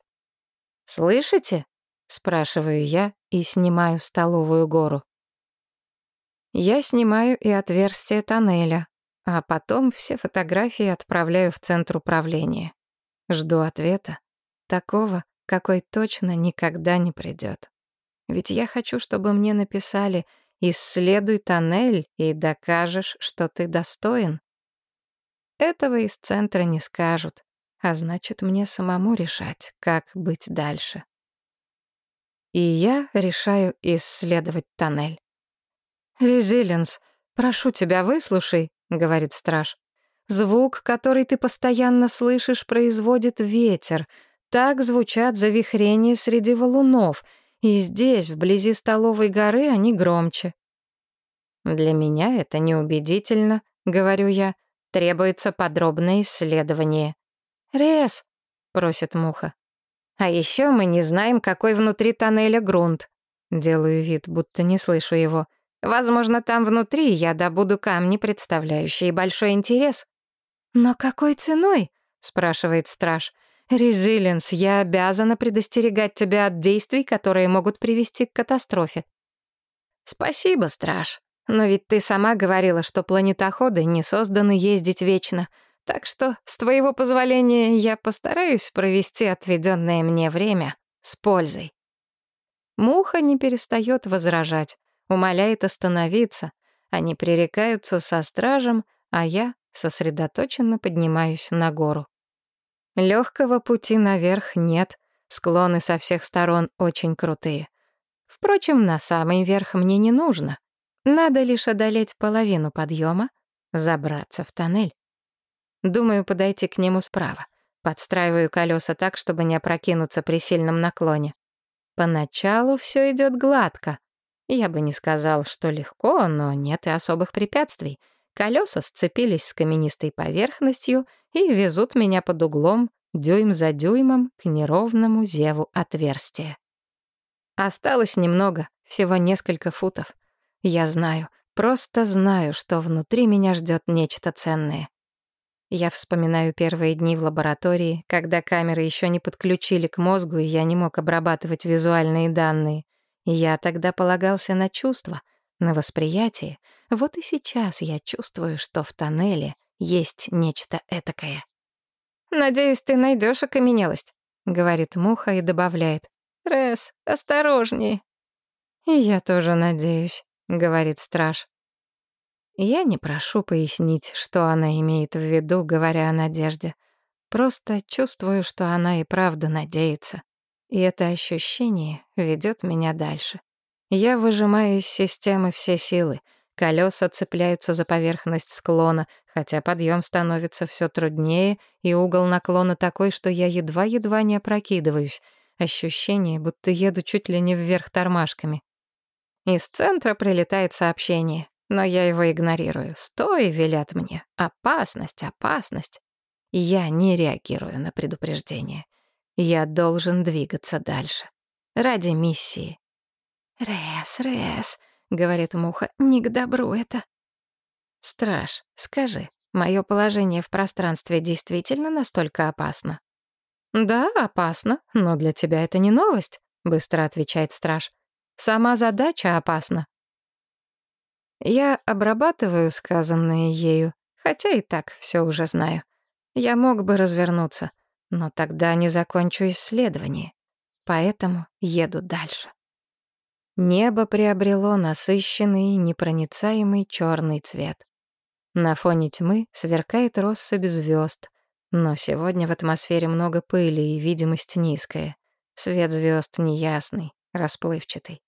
«Слышите?» — спрашиваю я и снимаю столовую гору. Я снимаю и отверстие тоннеля, а потом все фотографии отправляю в центр управления. Жду ответа, такого, какой точно никогда не придет. Ведь я хочу, чтобы мне написали «Исследуй тоннель и докажешь, что ты достоин». Этого из центра не скажут, а значит, мне самому решать, как быть дальше. И я решаю исследовать тоннель. «Резилинс, прошу тебя, выслушай», — говорит страж. «Звук, который ты постоянно слышишь, производит ветер. Так звучат завихрения среди валунов, и здесь, вблизи столовой горы, они громче». «Для меня это неубедительно», — говорю я. «Требуется подробное исследование». «Рез», — просит Муха. «А еще мы не знаем, какой внутри тоннеля грунт». Делаю вид, будто не слышу его. Возможно, там внутри я добуду камни, представляющие большой интерес. «Но какой ценой?» — спрашивает страж. «Резилинс, я обязана предостерегать тебя от действий, которые могут привести к катастрофе». «Спасибо, страж. Но ведь ты сама говорила, что планетоходы не созданы ездить вечно. Так что, с твоего позволения, я постараюсь провести отведенное мне время с пользой». Муха не перестает возражать умоляет остановиться. Они пререкаются со стражем, а я сосредоточенно поднимаюсь на гору. Легкого пути наверх нет, склоны со всех сторон очень крутые. Впрочем, на самый верх мне не нужно. Надо лишь одолеть половину подъема, забраться в тоннель. Думаю подойти к нему справа. Подстраиваю колеса так, чтобы не опрокинуться при сильном наклоне. Поначалу все идет гладко, я бы не сказал, что легко, но нет и особых препятствий. Колеса сцепились с каменистой поверхностью и везут меня под углом, дюйм за дюймом, к неровному зеву отверстия. Осталось немного, всего несколько футов. Я знаю, просто знаю, что внутри меня ждет нечто ценное. Я вспоминаю первые дни в лаборатории, когда камеры еще не подключили к мозгу, и я не мог обрабатывать визуальные данные — я тогда полагался на чувства, на восприятие. Вот и сейчас я чувствую, что в тоннеле есть нечто этакое. «Надеюсь, ты найдешь окаменелость», — говорит Муха и добавляет. «Рэс, осторожнее». «И я тоже надеюсь», — говорит страж. Я не прошу пояснить, что она имеет в виду, говоря о надежде. Просто чувствую, что она и правда надеется. И это ощущение ведет меня дальше. Я выжимаю из системы все силы. Колеса цепляются за поверхность склона, хотя подъем становится все труднее, и угол наклона такой, что я едва-едва не опрокидываюсь. Ощущение, будто еду чуть ли не вверх тормашками. Из центра прилетает сообщение, но я его игнорирую. «Стой!» — велят мне. «Опасность, опасность!» Я не реагирую на предупреждение. Я должен двигаться дальше. Ради миссии. «Рэс, Рэс», — говорит Муха, — «не к добру это». «Страж, скажи, мое положение в пространстве действительно настолько опасно?» «Да, опасно, но для тебя это не новость», — быстро отвечает страж. «Сама задача опасна». Я обрабатываю сказанное ею, хотя и так все уже знаю. Я мог бы развернуться, но тогда не закончу исследование, поэтому еду дальше. Небо приобрело насыщенный, непроницаемый черный цвет. На фоне тьмы сверкает россыпь звезд, но сегодня в атмосфере много пыли и видимость низкая. Свет звезд неясный, расплывчатый.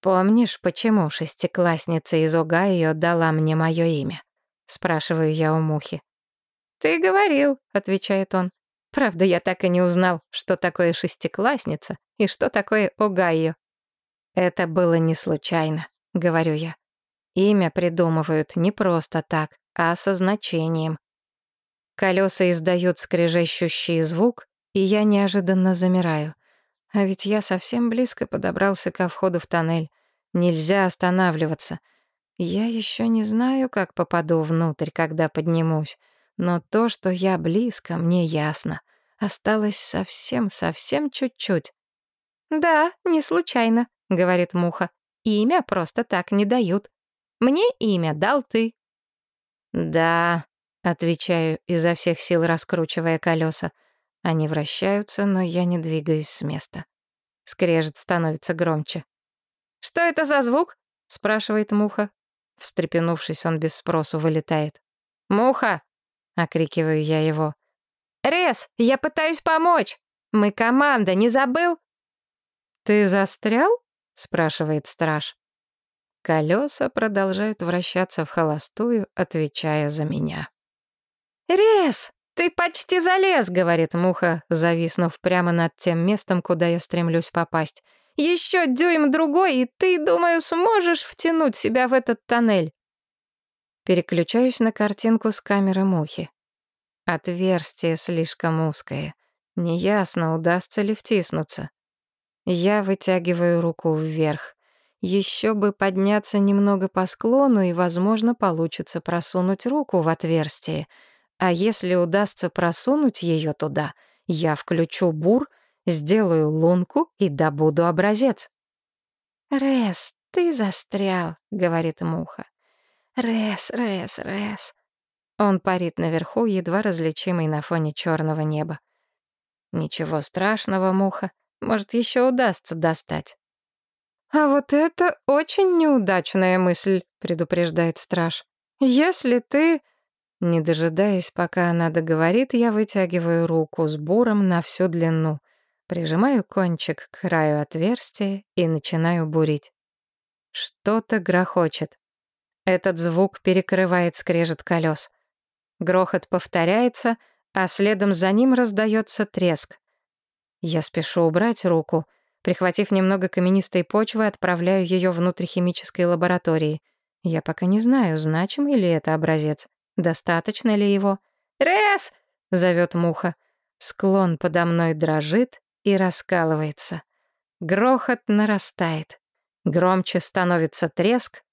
«Помнишь, почему шестиклассница из Огайо дала мне мое имя?» — спрашиваю я у Мухи. «Ты говорил», — отвечает он. Правда, я так и не узнал, что такое шестиклассница и что такое Огайо. Это было не случайно, говорю я. Имя придумывают не просто так, а со значением. Колеса издают скрежещущий звук, и я неожиданно замираю. А ведь я совсем близко подобрался ко входу в тоннель. Нельзя останавливаться. Я еще не знаю, как попаду внутрь, когда поднимусь. Но то, что я близко, мне ясно. Осталось совсем-совсем чуть-чуть. «Да, не случайно», — говорит Муха. «Имя просто так не дают. Мне имя дал ты». «Да», — отвечаю, изо всех сил раскручивая колеса. Они вращаются, но я не двигаюсь с места. Скрежет становится громче. «Что это за звук?» — спрашивает Муха. Встрепенувшись, он без спросу вылетает. «Муха!» — окрикиваю я его. «Рес, я пытаюсь помочь! Мы команда, не забыл?» «Ты застрял?» — спрашивает страж. Колеса продолжают вращаться в холостую, отвечая за меня. «Рес, ты почти залез!» — говорит муха, зависнув прямо над тем местом, куда я стремлюсь попасть. «Еще дюйм-другой, и ты, думаю, сможешь втянуть себя в этот тоннель». Переключаюсь на картинку с камеры мухи. Отверстие слишком узкое. Неясно, удастся ли втиснуться. Я вытягиваю руку вверх. Еще бы подняться немного по склону, и, возможно, получится просунуть руку в отверстие. А если удастся просунуть ее туда, я включу бур, сделаю лунку и добуду образец. «Рес, ты застрял», — говорит муха. «Рес, Рес, Рес». Он парит наверху, едва различимый на фоне черного неба. «Ничего страшного, муха. Может, еще удастся достать». «А вот это очень неудачная мысль», — предупреждает страж. «Если ты...» Не дожидаясь, пока она договорит, я вытягиваю руку с буром на всю длину, прижимаю кончик к краю отверстия и начинаю бурить. Что-то грохочет. Этот звук перекрывает скрежет колес. Грохот повторяется, а следом за ним раздается треск. Я спешу убрать руку — Прихватив немного каменистой почвы, отправляю ее внутрь химической лаборатории. Я пока не знаю, значимый ли это образец, достаточно ли его. «Рес!» — зовет муха. Склон подо мной дрожит и раскалывается. Грохот нарастает. Громче становится треск.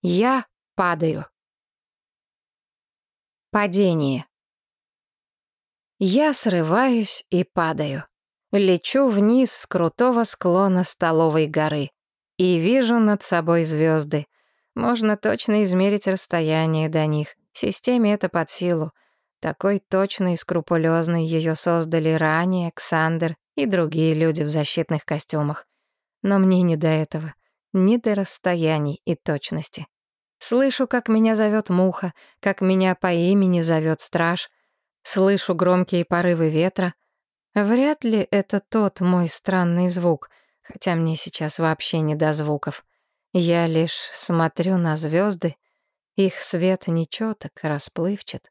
Я падаю. Падение. Я срываюсь и падаю. Лечу вниз с крутого склона столовой горы и вижу над собой звезды. Можно точно измерить расстояние до них. Системе это под силу. Такой точной и скрупулезной ее создали ранее Александр и другие люди в защитных костюмах. Но мне не до этого, не до расстояний и точности. Слышу, как меня зовет муха, как меня по имени зовет страж. Слышу громкие порывы ветра, Вряд ли это тот мой странный звук, хотя мне сейчас вообще не до звуков. Я лишь смотрю на звезды, их свет нечёток, расплывчат.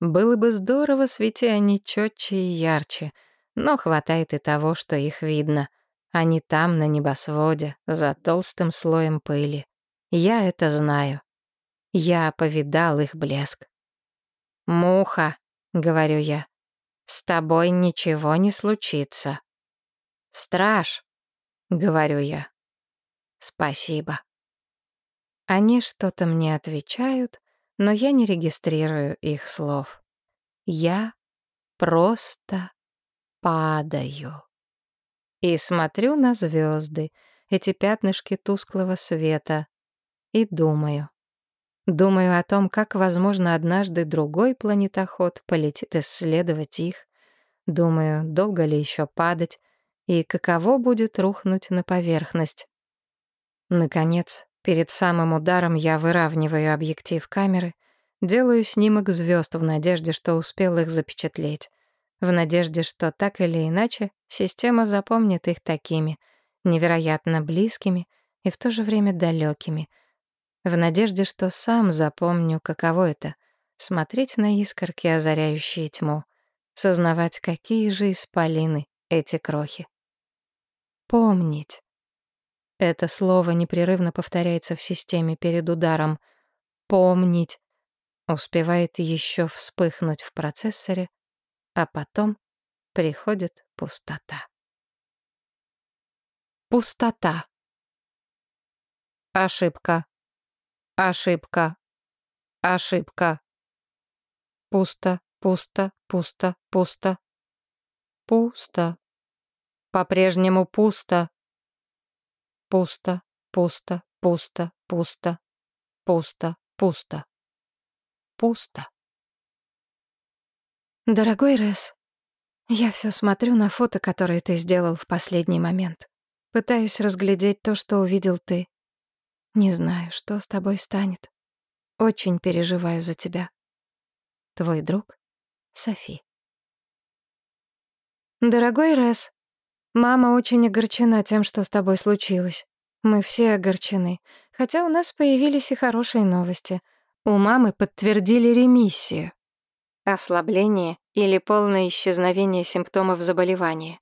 Было бы здорово, свети они четче и ярче, но хватает и того, что их видно. Они там, на небосводе, за толстым слоем пыли. Я это знаю. Я повидал их блеск. «Муха», — говорю я, с тобой ничего не случится. Страж, говорю я. Спасибо. Они что-то мне отвечают, но я не регистрирую их слов. Я просто падаю. И смотрю на звезды, эти пятнышки тусклого света, и думаю. Думаю о том, как, возможно, однажды другой планетоход полетит исследовать их. Думаю, долго ли еще падать, и каково будет рухнуть на поверхность. Наконец, перед самым ударом я выравниваю объектив камеры, делаю снимок звезд в надежде, что успел их запечатлеть, в надежде, что так или иначе система запомнит их такими, невероятно близкими и в то же время далекими — в надежде, что сам запомню, каково это — смотреть на искорки, озаряющие тьму, сознавать, какие же исполины эти крохи. Помнить. Это слово непрерывно повторяется в системе перед ударом. Помнить. Успевает еще вспыхнуть в процессоре, а потом приходит пустота. Пустота. Ошибка. Ошибка. Ошибка. Пусто, пусто, пусто, пусто. Пусто. По-прежнему пусто. Пусто, пусто, пусто, пусто. Пусто, пусто. Пусто. Дорогой Рэс, Я все смотрю на фото, которые ты сделал в последний момент. Пытаюсь разглядеть то, что увидел ты. Не знаю, что с тобой станет. Очень переживаю за тебя. Твой друг Софи. Дорогой Рэс, мама очень огорчена тем, что с тобой случилось. Мы все огорчены, хотя у нас появились и хорошие новости. У мамы подтвердили ремиссию. Ослабление или полное исчезновение симптомов заболевания.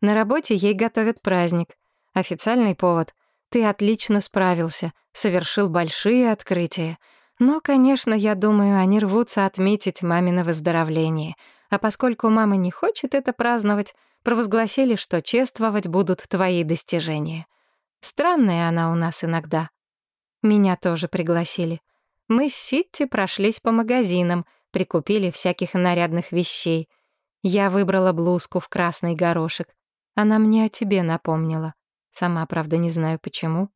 На работе ей готовят праздник. Официальный повод. Ты отлично справился, совершил большие открытия. Но, конечно, я думаю, они рвутся отметить мамино выздоровление. А поскольку мама не хочет это праздновать, провозгласили, что чествовать будут твои достижения. Странная она у нас иногда. Меня тоже пригласили. Мы с Ситти прошлись по магазинам — прикупили всяких нарядных вещей. Я выбрала блузку в красный горошек. Она мне о тебе напомнила. Сама, правда, не знаю почему.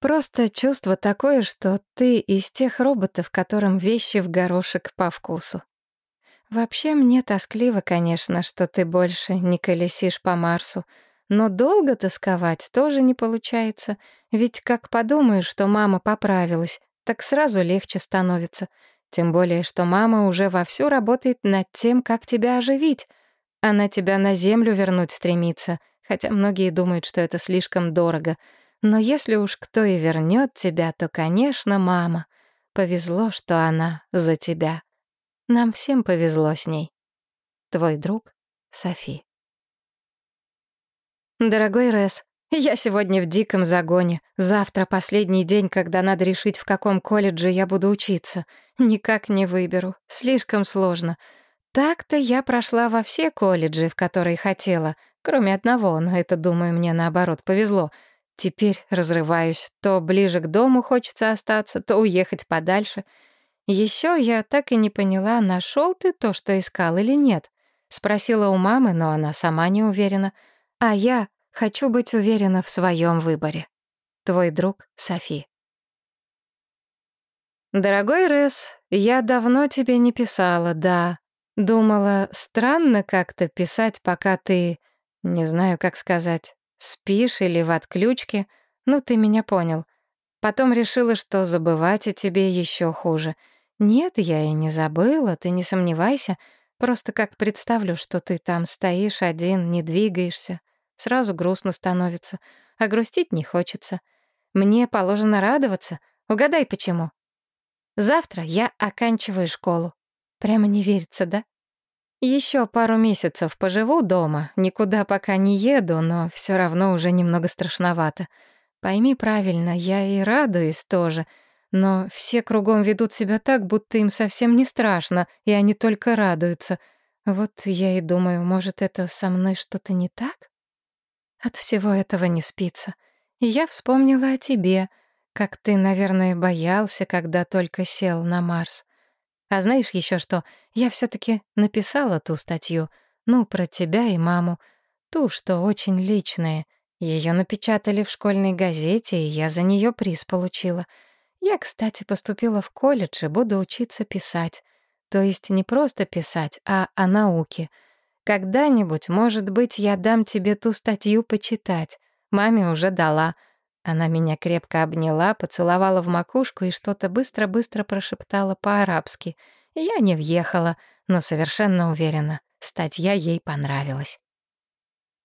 Просто чувство такое, что ты из тех роботов, которым вещи в горошек по вкусу. Вообще мне тоскливо, конечно, что ты больше не колесишь по Марсу, но долго тосковать тоже не получается, ведь как подумаешь, что мама поправилась, так сразу легче становится. Тем более, что мама уже вовсю работает над тем, как тебя оживить. Она тебя на землю вернуть стремится, хотя многие думают, что это слишком дорого. Но если уж кто и вернет тебя, то, конечно, мама. Повезло, что она за тебя. Нам всем повезло с ней. Твой друг Софи. Дорогой Рэс, я сегодня в диком загоне. Завтра последний день, когда надо решить, в каком колледже я буду учиться. Никак не выберу. Слишком сложно. Так-то я прошла во все колледжи, в которые хотела, кроме одного, но это, думаю, мне наоборот повезло. Теперь разрываюсь. То ближе к дому хочется остаться, то уехать подальше. Еще я так и не поняла, нашел ты то, что искал или нет. Спросила у мамы, но она сама не уверена. А я Хочу быть уверена в своем выборе. Твой друг Софи. Дорогой Рэс, я давно тебе не писала, да. Думала, странно как-то писать, пока ты, не знаю, как сказать, спишь или в отключке. Ну, ты меня понял. Потом решила, что забывать о тебе еще хуже. Нет, я и не забыла, ты не сомневайся. Просто как представлю, что ты там стоишь один, не двигаешься, Сразу грустно становится, а грустить не хочется. Мне положено радоваться. Угадай, почему. Завтра я оканчиваю школу. Прямо не верится, да? Еще пару месяцев поживу дома, никуда пока не еду, но все равно уже немного страшновато. Пойми правильно, я и радуюсь тоже, но все кругом ведут себя так, будто им совсем не страшно, и они только радуются. Вот я и думаю, может, это со мной что-то не так? От всего этого не спится. И я вспомнила о тебе, как ты, наверное, боялся, когда только сел на Марс. А знаешь еще что? Я все таки написала ту статью, ну, про тебя и маму, ту, что очень личная. Ее напечатали в школьной газете, и я за нее приз получила. Я, кстати, поступила в колледж и буду учиться писать. То есть не просто писать, а о науке — когда-нибудь, может быть, я дам тебе ту статью почитать. Маме уже дала. Она меня крепко обняла, поцеловала в макушку и что-то быстро-быстро прошептала по-арабски. Я не въехала, но совершенно уверена, статья ей понравилась.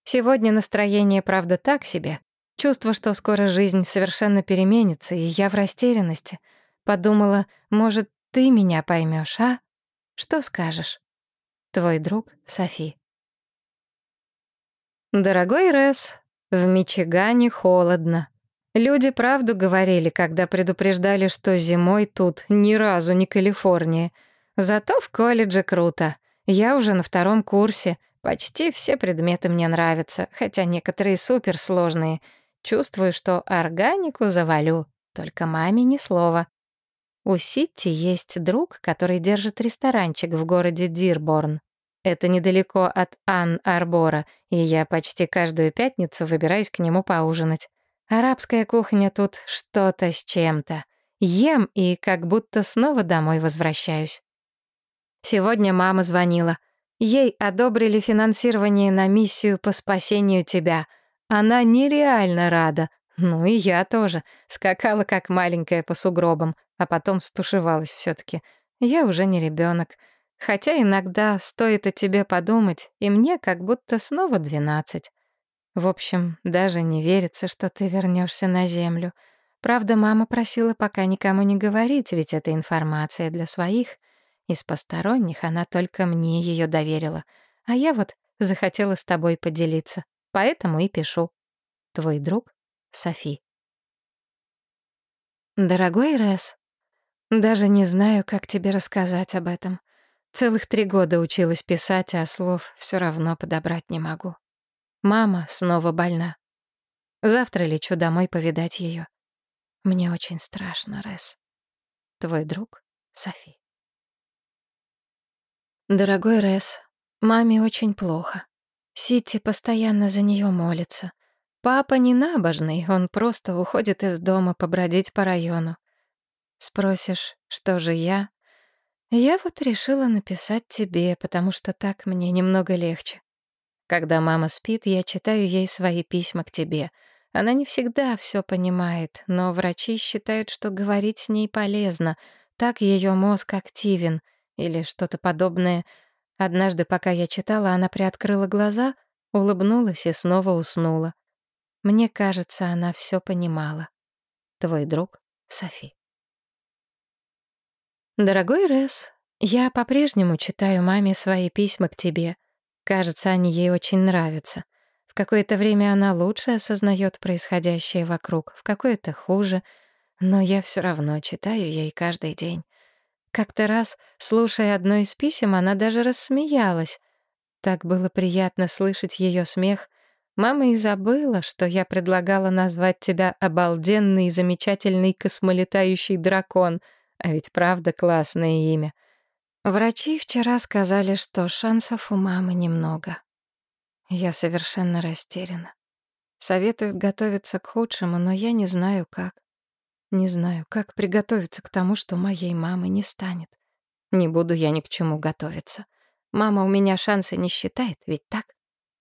Сегодня настроение, правда, так себе. Чувство, что скоро жизнь совершенно переменится, и я в растерянности. Подумала, может, ты меня поймешь, а? Что скажешь? Твой друг Софи. Дорогой Рэс, в Мичигане холодно. Люди правду говорили, когда предупреждали, что зимой тут ни разу не Калифорния. Зато в колледже круто. Я уже на втором курсе. Почти все предметы мне нравятся, хотя некоторые суперсложные. Чувствую, что органику завалю. Только маме ни слова. У Ситти есть друг, который держит ресторанчик в городе Дирборн. Это недалеко от Ан-Арбора, и я почти каждую пятницу выбираюсь к нему поужинать. Арабская кухня тут что-то с чем-то. Ем и как будто снова домой возвращаюсь. Сегодня мама звонила. Ей одобрили финансирование на миссию по спасению тебя. Она нереально рада. Ну и я тоже. Скакала как маленькая по сугробам, а потом стушевалась все таки Я уже не ребенок. Хотя иногда стоит о тебе подумать, и мне как будто снова двенадцать. В общем, даже не верится, что ты вернешься на Землю. Правда, мама просила пока никому не говорить, ведь это информация для своих. Из посторонних она только мне ее доверила. А я вот захотела с тобой поделиться. Поэтому и пишу. Твой друг Софи. Дорогой Рэс, даже не знаю, как тебе рассказать об этом. Целых три года училась писать, а слов все равно подобрать не могу. Мама снова больна. Завтра лечу домой повидать ее. Мне очень страшно, Рэс. Твой друг Софи. Дорогой Рэс, маме очень плохо. Сити постоянно за нее молится. Папа не набожный, он просто уходит из дома побродить по району. Спросишь, что же я? Я вот решила написать тебе, потому что так мне немного легче. Когда мама спит, я читаю ей свои письма к тебе. Она не всегда все понимает, но врачи считают, что говорить с ней полезно. Так ее мозг активен или что-то подобное. Однажды, пока я читала, она приоткрыла глаза, улыбнулась и снова уснула. Мне кажется, она все понимала. Твой друг Софи. Дорогой Рэс, я по-прежнему читаю маме свои письма к тебе. Кажется, они ей очень нравятся. В какое-то время она лучше осознает происходящее вокруг, в какое-то хуже, но я все равно читаю ей каждый день. Как-то раз, слушая одно из писем, она даже рассмеялась. Так было приятно слышать ее смех. Мама и забыла, что я предлагала назвать тебя обалденный замечательный космолетающий дракон — а ведь правда классное имя. Врачи вчера сказали, что шансов у мамы немного. Я совершенно растеряна. Советуют готовиться к худшему, но я не знаю как. Не знаю, как приготовиться к тому, что моей мамы не станет. Не буду я ни к чему готовиться. Мама у меня шансы не считает, ведь так?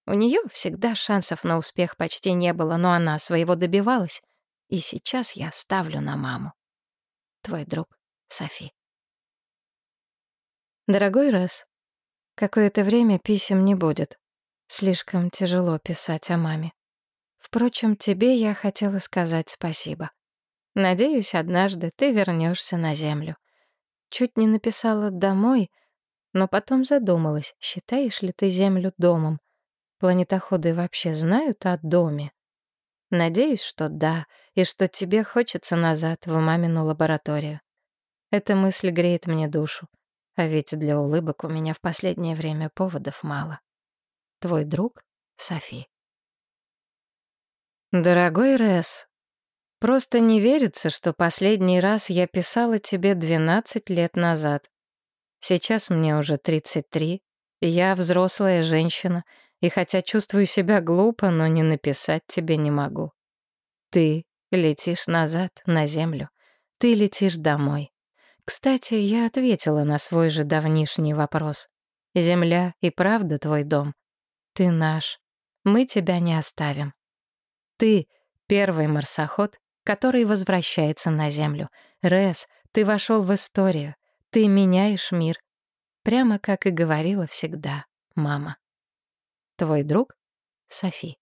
У нее всегда шансов на успех почти не было, но она своего добивалась. И сейчас я ставлю на маму. Твой друг Софи. Дорогой Раз, какое-то время писем не будет. Слишком тяжело писать о маме. Впрочем, тебе я хотела сказать спасибо. Надеюсь, однажды ты вернешься на землю. Чуть не написала «домой», но потом задумалась, считаешь ли ты Землю домом. Планетоходы вообще знают о доме? Надеюсь, что да, и что тебе хочется назад в мамину лабораторию. Эта мысль греет мне душу. А ведь для улыбок у меня в последнее время поводов мало. Твой друг Софи. Дорогой Рэс, просто не верится, что последний раз я писала тебе 12 лет назад. Сейчас мне уже 33, и я взрослая женщина, и хотя чувствую себя глупо, но не написать тебе не могу. Ты летишь назад, на землю. Ты летишь домой. Кстати, я ответила на свой же давнишний вопрос. Земля и правда твой дом. Ты наш. Мы тебя не оставим. Ты — первый марсоход, который возвращается на Землю. Рес, ты вошел в историю. Ты меняешь мир. Прямо как и говорила всегда мама. Твой друг Софи.